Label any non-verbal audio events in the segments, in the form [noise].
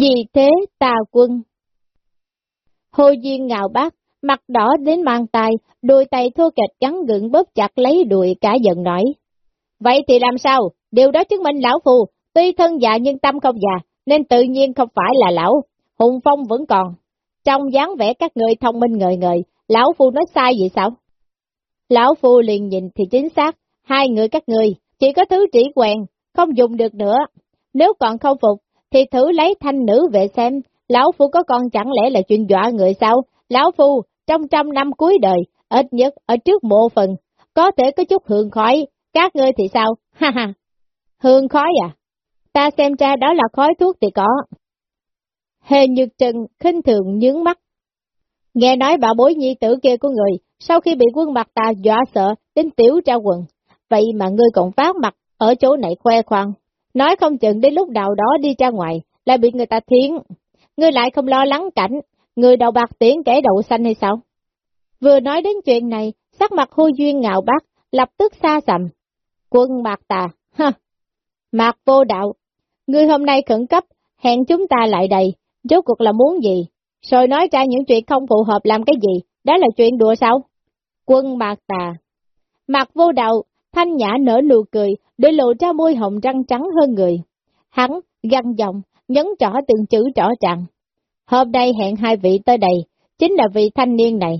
Vì thế tà quân. Hồ Duyên ngạo bác, mặt đỏ đến mang tay, đôi tay thô kịch gắn gượng bóp chặt lấy đùi cả giận nói. Vậy thì làm sao? Điều đó chứng minh lão phù, tuy thân già nhưng tâm không già, nên tự nhiên không phải là lão. Hùng phong vẫn còn. Trong dáng vẻ các người thông minh ngời ngời, lão phu nói sai gì sao? Lão phu liền nhìn thì chính xác, hai người các người, chỉ có thứ chỉ quen, không dùng được nữa. Nếu còn không phục, thì thử lấy thanh nữ về xem, lão phu có con chẳng lẽ là chuyện dọa người sao? Lão phu, trong trăm năm cuối đời, ít nhất ở trước mộ phần, có thể có chút hương khói, các ngươi thì sao? Ha ha! Hương khói à? Ta xem ra đó là khói thuốc thì có. Hề nhược trần khinh thường nhướng mắt. Nghe nói bà bối nhi tử kia của người, sau khi bị quân mặt ta dọa sợ, đến tiểu ra quần. Vậy mà ngươi còn phát mặt ở chỗ này khoe khoang. Nói không chừng đến lúc nào đó đi ra ngoài, lại bị người ta thiến. Ngươi lại không lo lắng cảnh, người đầu bạc tiếng kẻ đậu xanh hay sao? Vừa nói đến chuyện này, sắc mặt hô duyên ngạo bác, lập tức xa sầm. Quân bạc tà, ha! Mạc vô đạo, ngươi hôm nay khẩn cấp, hẹn chúng ta lại đây, rốt cuộc là muốn gì? Rồi nói ra những chuyện không phù hợp làm cái gì, đó là chuyện đùa sao? Quân mạc tà. Mạc vô đạo, thanh nhã nở nụ cười, để lộ ra môi hồng răng trắng hơn người. Hắn, găng giọng, nhấn rõ từng chữ rõ ràng. Hôm nay hẹn hai vị tới đây, chính là vị thanh niên này.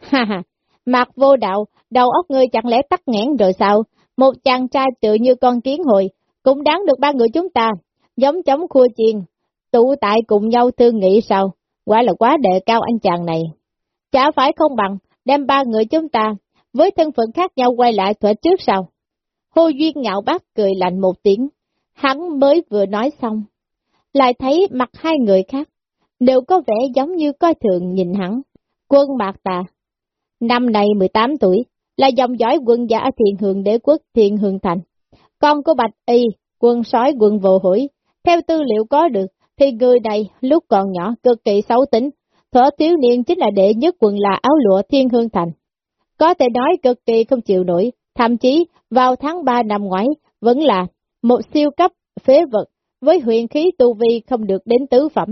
Ha ha, mặt vô đạo, đầu óc ngươi chẳng lẽ tắt nghẽn rồi sao? Một chàng trai tự như con kiến hồi, cũng đáng được ba người chúng ta, giống chống khua chiên, tụ tại cùng nhau thương nghị sao? Quả là quá đệ cao anh chàng này. Chả phải không bằng, đem ba người chúng ta, với thân phận khác nhau quay lại thuở trước sau. Hô Duyên ngạo bác cười lạnh một tiếng, hắn mới vừa nói xong. Lại thấy mặt hai người khác, đều có vẻ giống như coi thường nhìn hắn. Quân Mạc Tà, năm nay 18 tuổi, là dòng dõi quân giả thiền hương đế quốc thiền hương thành. Con của Bạch Y, quân sói quân vô hủy, theo tư liệu có được, thì người này lúc còn nhỏ cực kỳ xấu tính, thở thiếu niên chính là đệ nhất quần là áo lụa thiên hương thành. Có thể nói cực kỳ không chịu nổi, thậm chí vào tháng 3 năm ngoái vẫn là một siêu cấp phế vật với huyền khí tu vi không được đến tứ phẩm.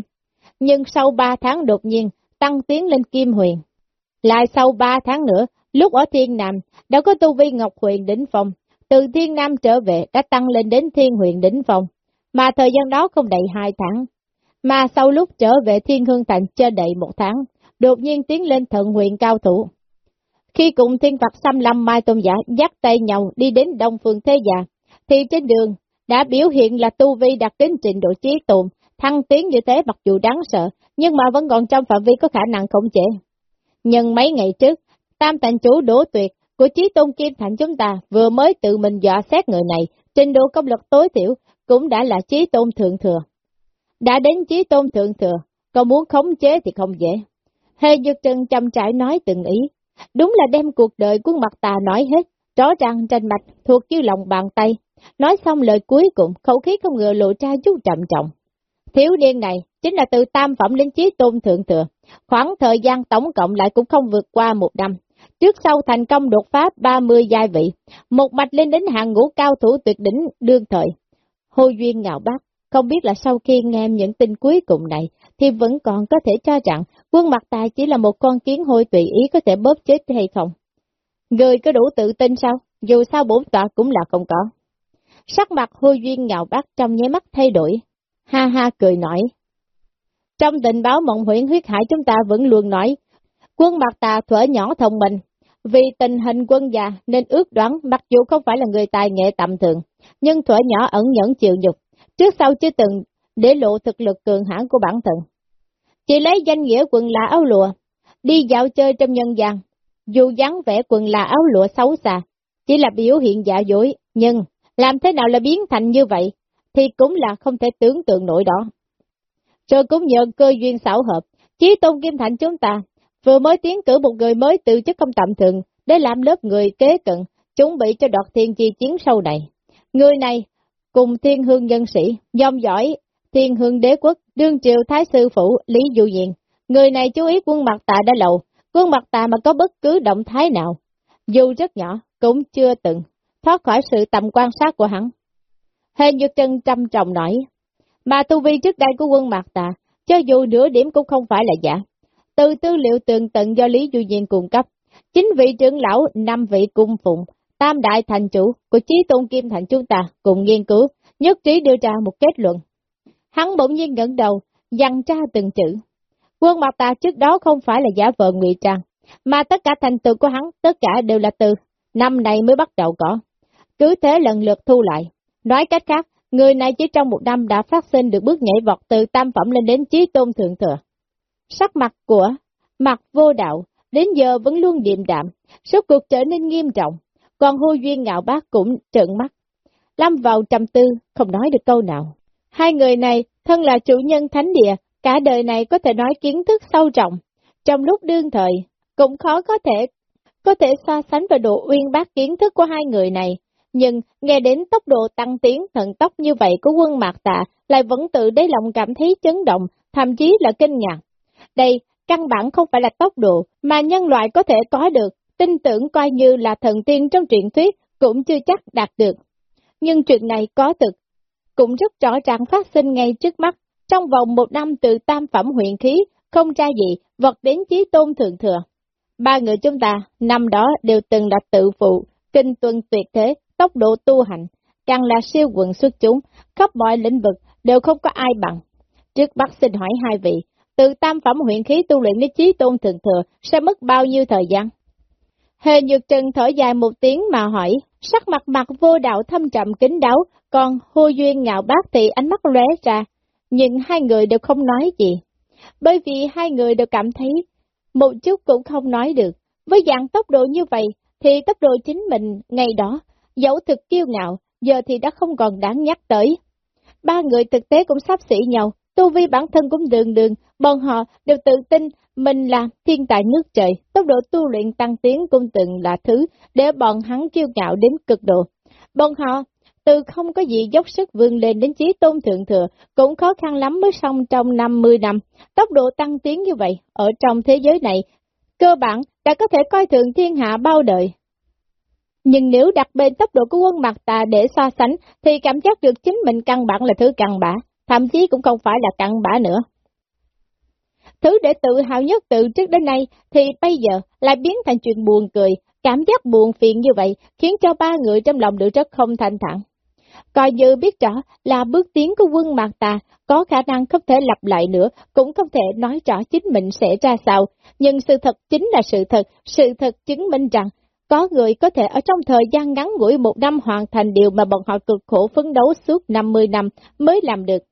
Nhưng sau 3 tháng đột nhiên tăng tiến lên kim huyền. Lại sau 3 tháng nữa, lúc ở Thiên Nam đã có tu vi Ngọc Huyền đỉnh phong, từ Thiên Nam trở về đã tăng lên đến Thiên Huyền đỉnh phong, mà thời gian đó không đầy 2 tháng. Mà sau lúc trở về Thiên Hương Thành chưa đầy một tháng, đột nhiên tiến lên thận huyền cao thủ. Khi cùng thiên Phật xăm lâm Mai Tôn Giả dắt tay nhau đi đến Đông Phương Thế Già, thì trên đường đã biểu hiện là tu vi đạt đến trình độ trí tồn, thăng tiến như thế mặc dù đáng sợ, nhưng mà vẫn còn trong phạm vi có khả năng khống chế. Nhưng mấy ngày trước, tam thành chủ đổ tuyệt của trí tôn kim thành chúng ta vừa mới tự mình dọa xét người này, trình độ công lực tối thiểu cũng đã là trí tôn thượng thừa. Đã đến trí tôn thượng thừa, còn muốn khống chế thì không dễ. Hề Dược Trần chăm trải nói từng ý, đúng là đem cuộc đời quân mặt tà nói hết, rõ ràng tranh mạch thuộc như lòng bàn tay. Nói xong lời cuối cùng, khẩu khí không ngờ lộ ra chút trầm trọng. Thiếu niên này chính là từ tam phẩm đến chí tôn thượng thừa, khoảng thời gian tổng cộng lại cũng không vượt qua một năm. Trước sau thành công đột phá 30 giai vị, một mạch lên đến hàng ngũ cao thủ tuyệt đỉnh đương thời. Hô Duyên ngạo bác, không biết là sau khi nghe những tin cuối cùng này, thì vẫn còn có thể cho rằng quân mặt tài chỉ là một con kiến hôi tùy ý có thể bóp chết hay không. Người có đủ tự tin sao? Dù sao bổn tọa cũng là không có. Sắc mặt hôi duyên ngạo bác trong nháy mắt thay đổi. Ha ha cười nói. Trong tình báo mộng huyện huyết hải chúng ta vẫn luôn nói, quân mặt tà thuở nhỏ thông minh, vì tình hình quân già nên ước đoán mặc dù không phải là người tài nghệ tầm thường, nhưng thuở nhỏ ẩn nhẫn chịu nhục, trước sau chưa từng để lộ thực lực cường hãn của bản thân. Chỉ lấy danh nghĩa quần là áo lụa, đi dạo chơi trong nhân gian, dù dáng vẻ quần là áo lụa xấu xa, chỉ là biểu hiện giả dối, nhưng làm thế nào là biến thành như vậy, thì cũng là không thể tưởng tượng nổi đó. Rồi cũng nhờ cơ duyên xảo hợp, Chí Tôn Kim Thành chúng ta vừa mới tiến cử một người mới từ chức không tạm thường để làm lớp người kế cận, chuẩn bị cho đoạt thiên chi chiến sau này. Người này cùng thiên hương nhân sĩ, dòng dõi, thiên hương đế quốc, đương triều thái sư phụ Lý Du Diện. Người này chú ý quân mặt tạ đã lâu, quân mặt tạ mà có bất cứ động thái nào, dù rất nhỏ, cũng chưa từng thoát khỏi sự tầm quan sát của hắn. Hề Nhược Trân trầm trọng nói, Mà tu vi trước đây của quân mặt Tà, cho dù nửa điểm cũng không phải là giả. Từ tư liệu tường tận do Lý Du Nhiên cung cấp, chính vị trưởng lão, năm vị cung phụng, tam đại thành chủ của trí tôn kim thành chúng ta cùng nghiên cứu, nhất trí đưa ra một kết luận. Hắn bỗng nhiên ngẩng đầu, dằn tra từng chữ. Quân mặt ta trước đó không phải là giả vờ ngụy trang, mà tất cả thành tựu của hắn, tất cả đều là từ năm này mới bắt đầu có. Cứ thế lần lượt thu lại. Nói cách khác, người này chỉ trong một năm đã phát sinh được bước nhảy vọt từ tam phẩm lên đến trí tôn thượng thừa. Sắc mặt của mặt vô đạo, đến giờ vẫn luôn điềm đạm, số cuộc trở nên nghiêm trọng, còn hô duyên ngạo bác cũng trợn mắt. Lâm vào trầm tư, không nói được câu nào. Hai người này, thân là chủ nhân thánh địa, cả đời này có thể nói kiến thức sâu rộng. Trong lúc đương thời, cũng khó có thể có thể so sánh về độ uyên bác kiến thức của hai người này. Nhưng nghe đến tốc độ tăng tiến thần tốc như vậy của quân mạc tạ, lại vẫn tự đáy lòng cảm thấy chấn động, thậm chí là kinh ngạc. Đây, căn bản không phải là tốc độ mà nhân loại có thể có được, tin tưởng coi như là thần tiên trong truyện thuyết cũng chưa chắc đạt được. Nhưng chuyện này có thực, cũng rất rõ ràng phát sinh ngay trước mắt, trong vòng một năm từ tam phẩm huyện khí, không ra gì, vật đến chí tôn thượng thừa. Ba người chúng ta, năm đó đều từng là tự phụ, kinh tuân tuyệt thế, tốc độ tu hành, càng là siêu quần xuất chúng, khắp mọi lĩnh vực đều không có ai bằng. Trước bắt xin hỏi hai vị, từ tam phẩm huyện khí tu luyện đến chí tôn thượng thừa sẽ mất bao nhiêu thời gian? Hề Nhược Trần thở dài một tiếng mà hỏi, sắc mặt mặt vô đạo thâm trầm kính đáo, còn hô duyên ngạo bác thì ánh mắt lóe ra, nhưng hai người đều không nói gì. Bởi vì hai người đều cảm thấy một chút cũng không nói được. Với dạng tốc độ như vậy, thì tốc độ chính mình ngày đó, dẫu thực kiêu ngạo, giờ thì đã không còn đáng nhắc tới. Ba người thực tế cũng sắp xỉ nhau, tu vi bản thân cũng đường đường, bọn họ đều tự tin mình là thiên tài nước trời, tốc độ tu luyện tăng tiến cũng từng là thứ để bọn hắn kiêu ngạo đến cực độ. Bọn họ từ không có gì dốc sức vươn lên đến chí tôn thượng thừa, cũng khó khăn lắm mới xong trong 50 năm. Tốc độ tăng tiến như vậy, ở trong thế giới này, cơ bản đã có thể coi thường thiên hạ bao đời. Nhưng nếu đặt bên tốc độ của quân mặt tà để so sánh, thì cảm giác được chính mình căn bản là thứ cặn bã, thậm chí cũng không phải là cặn bã nữa. Thứ để tự hào nhất từ trước đến nay, thì bây giờ lại biến thành chuyện buồn cười, cảm giác buồn phiền như vậy, khiến cho ba người trong lòng đều rất không thanh thản. Coi như biết rõ là bước tiến của quân Mạc Tà có khả năng không thể lặp lại nữa, cũng không thể nói rõ chính mình sẽ ra sao. Nhưng sự thật chính là sự thật, sự thật chứng minh rằng có người có thể ở trong thời gian ngắn ngủi một năm hoàn thành điều mà bọn họ cực khổ phấn đấu suốt 50 năm mới làm được.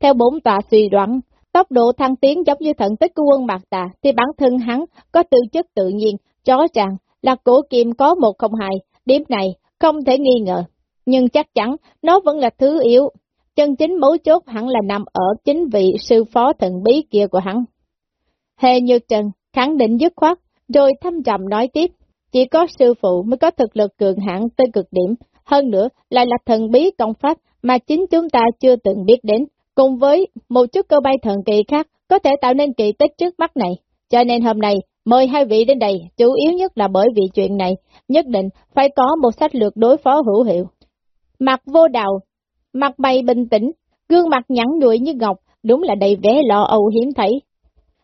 Theo bốn tòa suy đoán, tốc độ thăng tiến giống như thần tích của quân Mạc Tà thì bản thân hắn có tư chất tự nhiên, rõ ràng là cổ kim có một không hai, điểm này không thể nghi ngờ nhưng chắc chắn nó vẫn là thứ yếu. Chân chính mấu chốt hẳn là nằm ở chính vị sư phó thần bí kia của hắn. Hề Như Trần khẳng định dứt khoát, rồi thâm trầm nói tiếp, chỉ có sư phụ mới có thực lực cường hãn tới cực điểm, hơn nữa lại là thần bí công pháp mà chính chúng ta chưa từng biết đến, cùng với một chút cơ bay thần kỳ khác có thể tạo nên kỳ tích trước mắt này. Cho nên hôm nay, mời hai vị đến đây, chủ yếu nhất là bởi vì chuyện này, nhất định phải có một sách lược đối phó hữu hiệu. Mặt vô đầu mặt mày bình tĩnh, gương mặt nhẵn nhụi như ngọc, đúng là đầy vẻ lo âu hiếm thấy.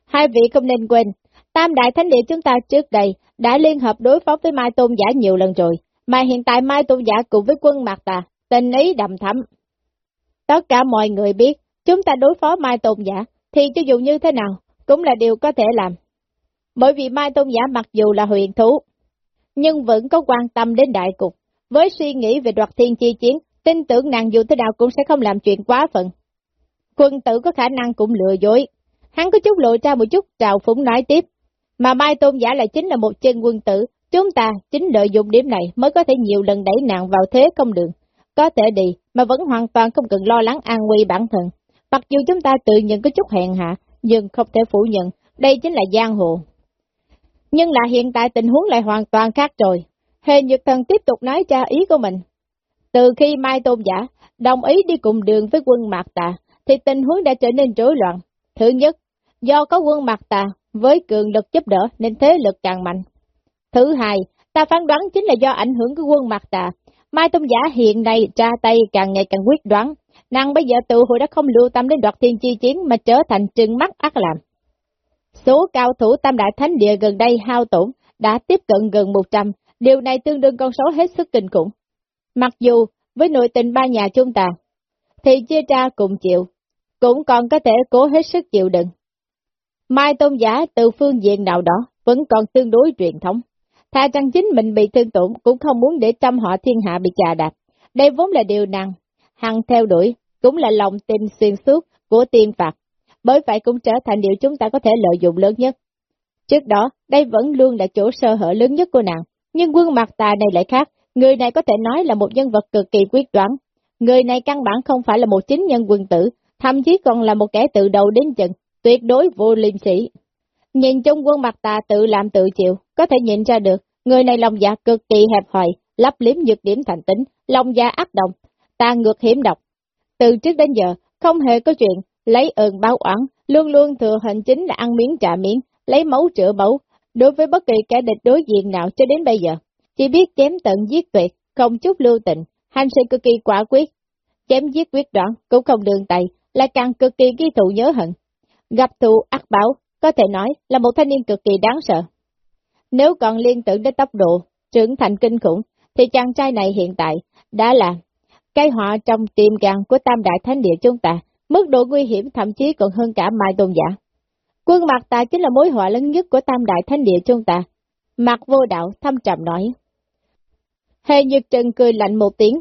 Hai vị không nên quên, Tam Đại Thánh Địa chúng ta trước đây đã liên hợp đối phó với Mai Tôn Giả nhiều lần rồi, mà hiện tại Mai Tôn Giả cùng với quân Mạc Tà, tình ý đầm thắm. Tất cả mọi người biết, chúng ta đối phó Mai Tôn Giả, thì cho dù như thế nào, cũng là điều có thể làm. Bởi vì Mai Tôn Giả mặc dù là huyền thú, nhưng vẫn có quan tâm đến đại cục, với suy nghĩ về đoạt thiên chi chiến, tin tưởng nàng dù thế nào cũng sẽ không làm chuyện quá phận. Quân tử có khả năng cũng lừa dối. Hắn có chút lộ ra một chút trào phúng nói tiếp. Mà Mai Tôn Giả lại chính là một chân quân tử, chúng ta chính lợi dụng điểm này mới có thể nhiều lần đẩy nàng vào thế công đường. Có thể đi, mà vẫn hoàn toàn không cần lo lắng an nguy bản thân. Mặc dù chúng ta tự nhận có chút hèn hạ, nhưng không thể phủ nhận, đây chính là giang hồ. Nhưng là hiện tại tình huống lại hoàn toàn khác rồi. Hề Nhược Thần tiếp tục nói ra ý của mình. Từ khi Mai Tôn Giả đồng ý đi cùng đường với quân Mạc Tà, thì tình huống đã trở nên rối loạn. Thứ nhất, do có quân Mạc Tà với cường lực giúp đỡ nên thế lực càng mạnh. Thứ hai, ta phán đoán chính là do ảnh hưởng của quân Mạc Tà. Mai Tôn Giả hiện nay tra tay càng ngày càng quyết đoán, nàng bây giờ tự hồi đã không lưu tâm đến đoạt thiên chi chiến mà trở thành trừng mắt ác làm. Số cao thủ tam đại thánh địa gần đây hao tổn đã tiếp cận gần 100, điều này tương đương con số hết sức kinh khủng. Mặc dù với nội tình ba nhà chúng ta, thì chia ra cùng chịu, cũng còn có thể cố hết sức chịu đựng. Mai tôn giả từ phương diện nào đó vẫn còn tương đối truyền thống. Thà rằng chính mình bị thương tổn cũng không muốn để trăm họ thiên hạ bị trà đạp. Đây vốn là điều nàng hằng theo đuổi, cũng là lòng tin xuyên suốt của tiên phạt. Bởi vậy cũng trở thành điều chúng ta có thể lợi dụng lớn nhất. Trước đó, đây vẫn luôn là chỗ sơ hở lớn nhất của nàng, nhưng quân mặt tà này lại khác, người này có thể nói là một nhân vật cực kỳ quyết đoán. Người này căn bản không phải là một chính nhân quân tử, thậm chí còn là một kẻ tự đầu đến chừng, tuyệt đối vô liêm sĩ. Nhìn chung quân mặt tà tự làm tự chịu, có thể nhìn ra được, người này lòng dạ cực kỳ hẹp hòi, lấp liếm nhược điểm thành tính, lòng dạ ác động, ta ngược hiểm độc. Từ trước đến giờ, không hề có chuyện lấy ơn báo oán, luôn luôn thừa hình chính là ăn miếng trả miếng, lấy máu chữa máu, đối với bất kỳ kẻ địch đối diện nào cho đến bây giờ. Chỉ biết chém tận giết tuyệt, không chút lưu tình, hành sự cực kỳ quả quyết. Chém giết quyết đoạn, cũng không đường tay, lại càng cực kỳ ghi thụ nhớ hận. Gặp thù ác báo, có thể nói là một thanh niên cực kỳ đáng sợ. Nếu còn liên tưởng đến tốc độ, trưởng thành kinh khủng, thì chàng trai này hiện tại đã là cây họa trong tiềm gan của tam đại thánh địa chúng ta, mức độ nguy hiểm thậm chí còn hơn cả mai tôn giả. Quân mặt ta chính là mối họa lớn nhất của tam đại thánh địa chúng ta. Mặt vô đạo thâm trầm nói. Hề Nhật Trần cười lạnh một tiếng.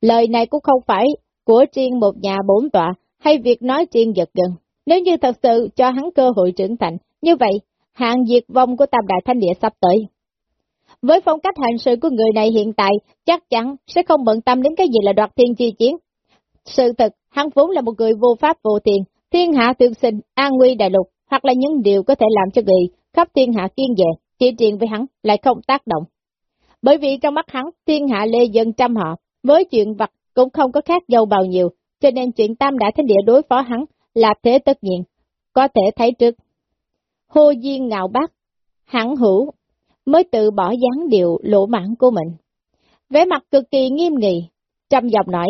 Lời này cũng không phải của riêng một nhà bốn tọa hay việc nói riêng giật gần. Nếu như thật sự cho hắn cơ hội trưởng thành, như vậy, hạng diệt vong của tam đại thánh địa sắp tới. Với phong cách hành sự của người này hiện tại, chắc chắn sẽ không bận tâm đến cái gì là đoạt thiên chi chiến. Sự thật, hắn vốn là một người vô pháp vô tiền, thiên hạ tương sinh, an nguy đại lục, hoặc là những điều có thể làm cho người khắp thiên hạ kiên dè, chỉ truyền với hắn lại không tác động. Bởi vì trong mắt hắn, thiên hạ lê dân trăm họ, với chuyện vật cũng không có khác dâu bao nhiêu, cho nên chuyện tam đại thánh địa đối phó hắn là thế tất nhiên, có thể thấy trước. Hô Duyên ngạo bác, hẳn hữu, mới tự bỏ dáng điệu lỗ mãn của mình. Vẻ mặt cực kỳ nghiêm nghị, trầm giọng nói.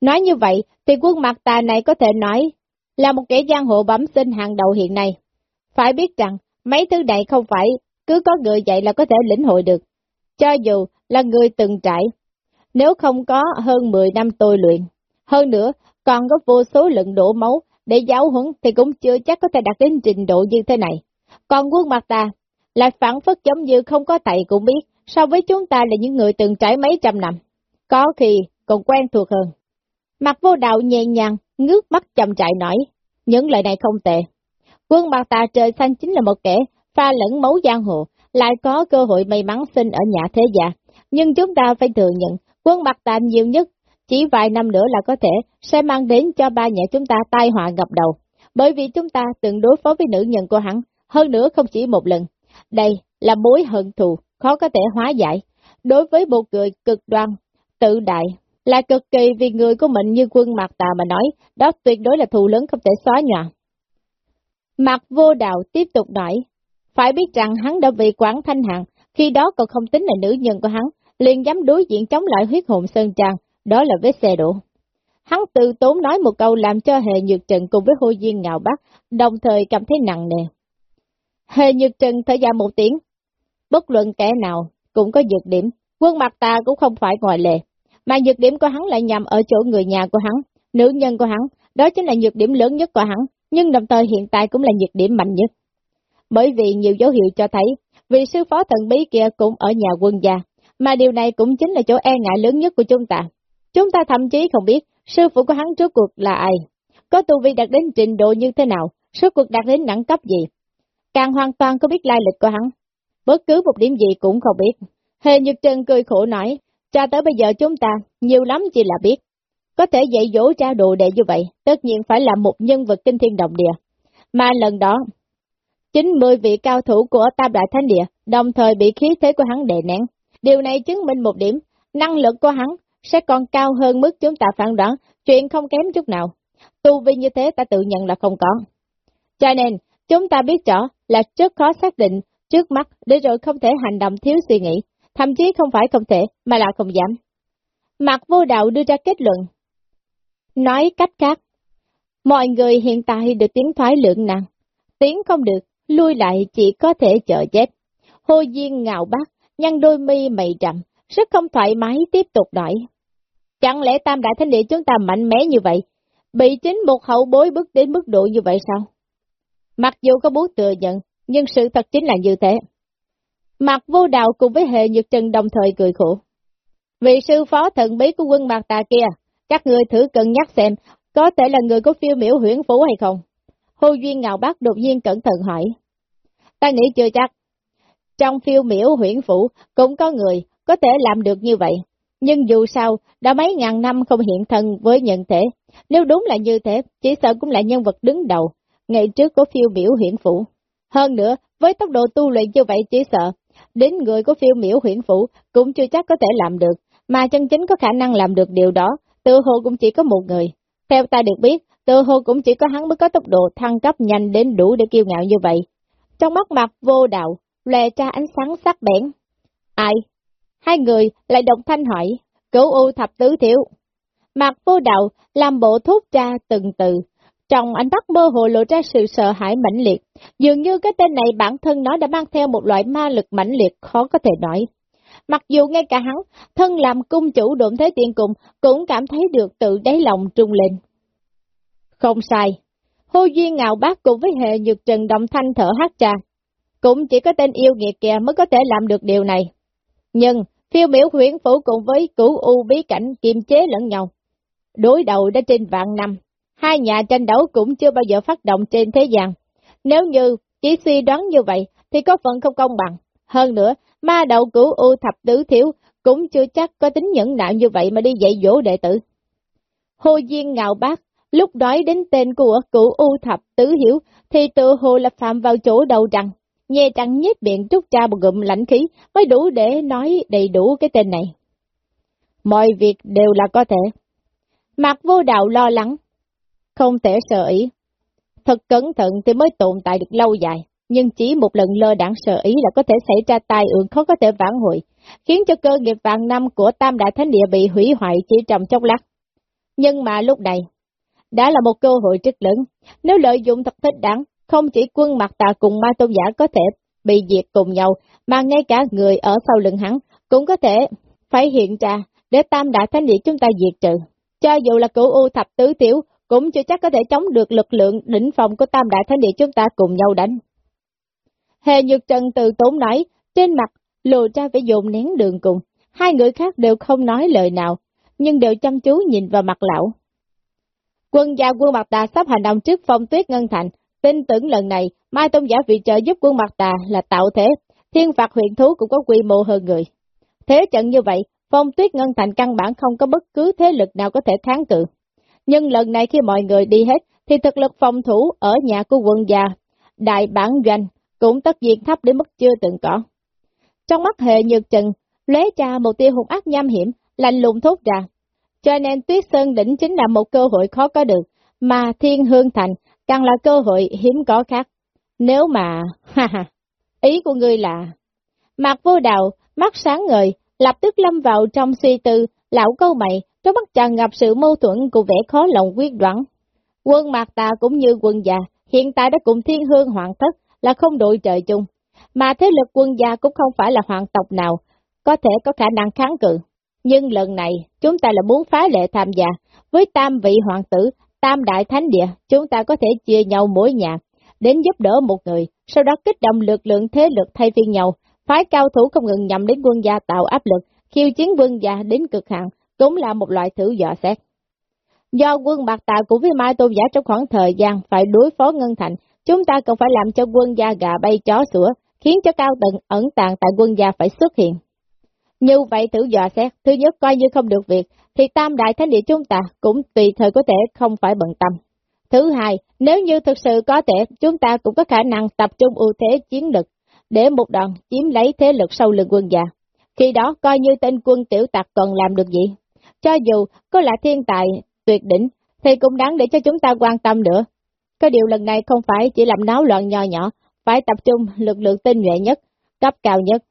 Nói như vậy, thì quân mặt tà này có thể nói là một kẻ giang hộ bẩm sinh hàng đầu hiện nay. Phải biết rằng, mấy thứ này không phải cứ có người dạy là có thể lĩnh hội được. Cho dù là người từng trải, nếu không có hơn 10 năm tôi luyện. Hơn nữa, còn có vô số lượng đổ máu để giáo huấn thì cũng chưa chắc có thể đạt đến trình độ như thế này. Còn quân mặt ta, lại phản phất giống như không có thầy cũng biết, so với chúng ta là những người từng trải mấy trăm năm. Có khi còn quen thuộc hơn. Mặt vô đạo nhẹ nhàng, ngước mắt chậm chạy nói, những lời này không tệ. Quân mặt ta trời xanh chính là một kẻ pha lẫn máu giang hồ, lại có cơ hội may mắn sinh ở nhà thế gia. Nhưng chúng ta phải thừa nhận, quân mặt ta nhiều nhất, chỉ vài năm nữa là có thể sẽ mang đến cho ba nhà chúng ta tai họa ngập đầu. Bởi vì chúng ta từng đối phó với nữ nhân của hắn, hơn nữa không chỉ một lần. Đây là mối hận thù, khó có thể hóa giải. Đối với một người cực đoan, tự đại, là cực kỳ vì người của mình như quân Mạc Tà mà nói, đó tuyệt đối là thù lớn không thể xóa nhòa. Mạc Vô Đạo tiếp tục nói, phải biết rằng hắn đã bị quản thanh hạng, khi đó còn không tính là nữ nhân của hắn, liền dám đối diện chống lại huyết hồn Sơn Trang, đó là vết xe đổ. Hắn tự tốn nói một câu làm cho Hề Nhược Trần cùng với hô duyên ngạo bác đồng thời cảm thấy nặng nề. Hề Nhược Trần thở dài một tiếng, bất luận kẻ nào cũng có nhược điểm, quân mặt ta cũng không phải ngoại lệ. Mà nhược điểm của hắn lại nhằm ở chỗ người nhà của hắn, nữ nhân của hắn, đó chính là nhược điểm lớn nhất của hắn, nhưng đồng thời hiện tại cũng là nhược điểm mạnh nhất. Bởi vì nhiều dấu hiệu cho thấy, vị sư phó thần bí kia cũng ở nhà quân gia, mà điều này cũng chính là chỗ e ngại lớn nhất của chúng ta. Chúng ta thậm chí không biết sư phụ của hắn trước cuộc là ai, có tu vi đạt đến trình độ như thế nào, số cuộc đạt đến đẳng cấp gì. Càng hoàn toàn có biết lai lịch của hắn, bất cứ một điểm gì cũng không biết. Hề Nhật Trần cười khổ nói, cho tới bây giờ chúng ta, nhiều lắm chỉ là biết. Có thể dạy dỗ tra đồ đệ như vậy, tất nhiên phải là một nhân vật kinh thiên động địa. Mà lần đó, 90 vị cao thủ của Tam Đại Thánh Địa đồng thời bị khí thế của hắn đè nén. Điều này chứng minh một điểm, năng lực của hắn sẽ còn cao hơn mức chúng ta phán đoán, chuyện không kém chút nào. Tu vi như thế ta tự nhận là không có. Cho nên, chúng ta biết rõ là rất khó xác định trước mắt để rồi không thể hành động thiếu suy nghĩ, thậm chí không phải không thể, mà là không dám. Mạc vô đạo đưa ra kết luận. Nói cách khác, mọi người hiện tại được tiến thoái lượng năng, tiến không được, lui lại chỉ có thể chờ chết. Hô Diên ngạo bác, nhăn đôi mi mày rậm rất không thoải mái tiếp tục nói. Chẳng lẽ tam đại thánh địa chúng ta mạnh mẽ như vậy, bị chính một hậu bối bước đến mức độ như vậy sao? Mặc dù có muốn thừa nhận, nhưng sự thật chính là như thế. Mặt vô đạo cùng với hệ nhược trần đồng thời cười khổ. Vị sư phó thần bí của quân mạc tà kia, các người thử cân nhắc xem, có thể là người có phiêu miểu huyển phú hay không? Hô Duyên ngạo bác đột nhiên cẩn thận hỏi. Ta nghĩ chưa chắc. Trong phiêu miểu huyển phủ cũng có người có thể làm được như vậy. Nhưng dù sao, đã mấy ngàn năm không hiện thân với nhận thể. Nếu đúng là như thế, chỉ sợ cũng là nhân vật đứng đầu, ngày trước của phiêu miểu huyện phủ. Hơn nữa, với tốc độ tu luyện như vậy chỉ sợ, đến người của phiêu miểu huyện phủ cũng chưa chắc có thể làm được, mà chân chính có khả năng làm được điều đó, tự hồ cũng chỉ có một người. Theo ta được biết, tự hồ cũng chỉ có hắn mới có tốc độ thăng cấp nhanh đến đủ để kiêu ngạo như vậy. Trong mắt mặt vô đạo, lè ra ánh sáng sắc bén. Ai? Hai người lại đồng thanh hỏi, cửu u thập tứ thiếu. Mặt vô đạo làm bộ thốt ra từng từ, trong ánh mắt mơ hồ lộ ra sự sợ hãi mãnh liệt, dường như cái tên này bản thân nó đã mang theo một loại ma lực mãnh liệt khó có thể nói. Mặc dù ngay cả hắn, thân làm cung chủ độn thế tiện cùng, cũng cảm thấy được tự đáy lòng trung lên. Không sai, hô duyên ngạo bác cùng với hệ nhược trần động thanh thở hát trà. Cũng chỉ có tên yêu nghiệt kìa mới có thể làm được điều này. Nhưng, phiêu miểu huyện phủ cùng với cửu u bí cảnh kiềm chế lẫn nhau. Đối đầu đã trên vạn năm, hai nhà tranh đấu cũng chưa bao giờ phát động trên thế gian. Nếu như chỉ suy đoán như vậy, thì có phần không công bằng. Hơn nữa, ma đầu cửu u thập tứ thiếu cũng chưa chắc có tính nhẫn nạo như vậy mà đi dạy dỗ đệ tử. Hồ Diên ngạo bác, lúc nói đến tên của cửu u thập tứ hiểu, thì tự hồ là phạm vào chỗ đầu rằng, nghe trắng nhếch miệng trút ra một gụm lãnh khí mới đủ để nói đầy đủ cái tên này. Mọi việc đều là có thể. Mặt vô đạo lo lắng, không thể sợ ý. Thật cẩn thận thì mới tồn tại được lâu dài, nhưng chỉ một lần lơ đảng sợ ý là có thể xảy ra tai ương khó có thể vãn hồi, khiến cho cơ nghiệp vạn năm của Tam Đại Thánh Địa bị hủy hoại chỉ trong chốc lát. Nhưng mà lúc này, đã là một cơ hội rất lớn, nếu lợi dụng thật thích đáng, không chỉ quân mặt tà cùng ma tôn giả có thể bị diệt cùng nhau, mà ngay cả người ở sau lưng hắn cũng có thể phải hiện ra để Tam Đại Thánh Địa chúng ta diệt trừ. Cho dù là cửu U thập tứ tiểu, cũng chưa chắc có thể chống được lực lượng đỉnh phòng của Tam Đại Thánh Địa chúng ta cùng nhau đánh. Hề Nhược Trần từ tốn nói, trên mặt lộ ra phải dồn nén đường cùng, hai người khác đều không nói lời nào, nhưng đều chăm chú nhìn vào mặt lão. Quân gia quân mặt tà sắp hành động trước phong tuyết ngân thành, tin tưởng lần này Mai Tôn giả vị trợ giúp quân mặt tà là tạo thế, thiên phạt huyện thú cũng có quy mô hơn người. Thế trận như vậy, phong tuyết ngân thành căn bản không có bất cứ thế lực nào có thể kháng cự. Nhưng lần này khi mọi người đi hết, thì thực lực phòng thủ ở nhà của quân già, đại bản doanh, cũng tất nhiên thấp đến mức chưa từng có. Trong mắt hệ nhược trần, lóe ra một tia hung ác nham hiểm, lạnh lùng thốt ra. Cho nên tuyết sơn đỉnh chính là một cơ hội khó có được, mà thiên hương thành càng là cơ hội hiếm có khác. Nếu mà, [laughs] ha ha, ý của ngươi là... mặt vô đạo, mắt sáng ngời, lập tức lâm vào trong suy tư, lão câu mày, trong mắt tràn gặp sự mâu thuẫn của vẻ khó lòng quyết đoán. Quân Mạc Tà cũng như quân già, hiện tại đã cùng thiên hương hoàng thất là không đội trời chung, mà thế lực quân gia cũng không phải là hoàng tộc nào, có thể có khả năng kháng cự. Nhưng lần này, chúng ta là muốn phá lệ tham gia, với tam vị hoàng tử, tam đại thánh địa, chúng ta có thể chia nhau mỗi nhà, đến giúp đỡ một người, sau đó kích động lực lượng thế lực thay phiên nhau, phái cao thủ không ngừng nhằm đến quân gia tạo áp lực, khiêu chiến quân gia đến cực hạn, cũng là một loại thử dò xét. Do quân bạc tà cũng với Mai Tôn Giả trong khoảng thời gian phải đối phó Ngân Thành, chúng ta cần phải làm cho quân gia gà bay chó sủa, khiến cho cao tầng ẩn tàng tại quân gia phải xuất hiện. Như vậy thử dò xét, thứ nhất coi như không được việc, thì tam đại thánh địa chúng ta cũng tùy thời có thể không phải bận tâm. Thứ hai, nếu như thực sự có thể, chúng ta cũng có khả năng tập trung ưu thế chiến lực, để một đoàn chiếm lấy thế lực sau lưng quân già. Khi đó coi như tên quân tiểu tặc còn làm được gì? Cho dù có là thiên tài tuyệt đỉnh, thì cũng đáng để cho chúng ta quan tâm nữa. Có điều lần này không phải chỉ làm náo loạn nhỏ nhỏ, phải tập trung lực lượng tinh nhuệ nhất, cấp cao nhất.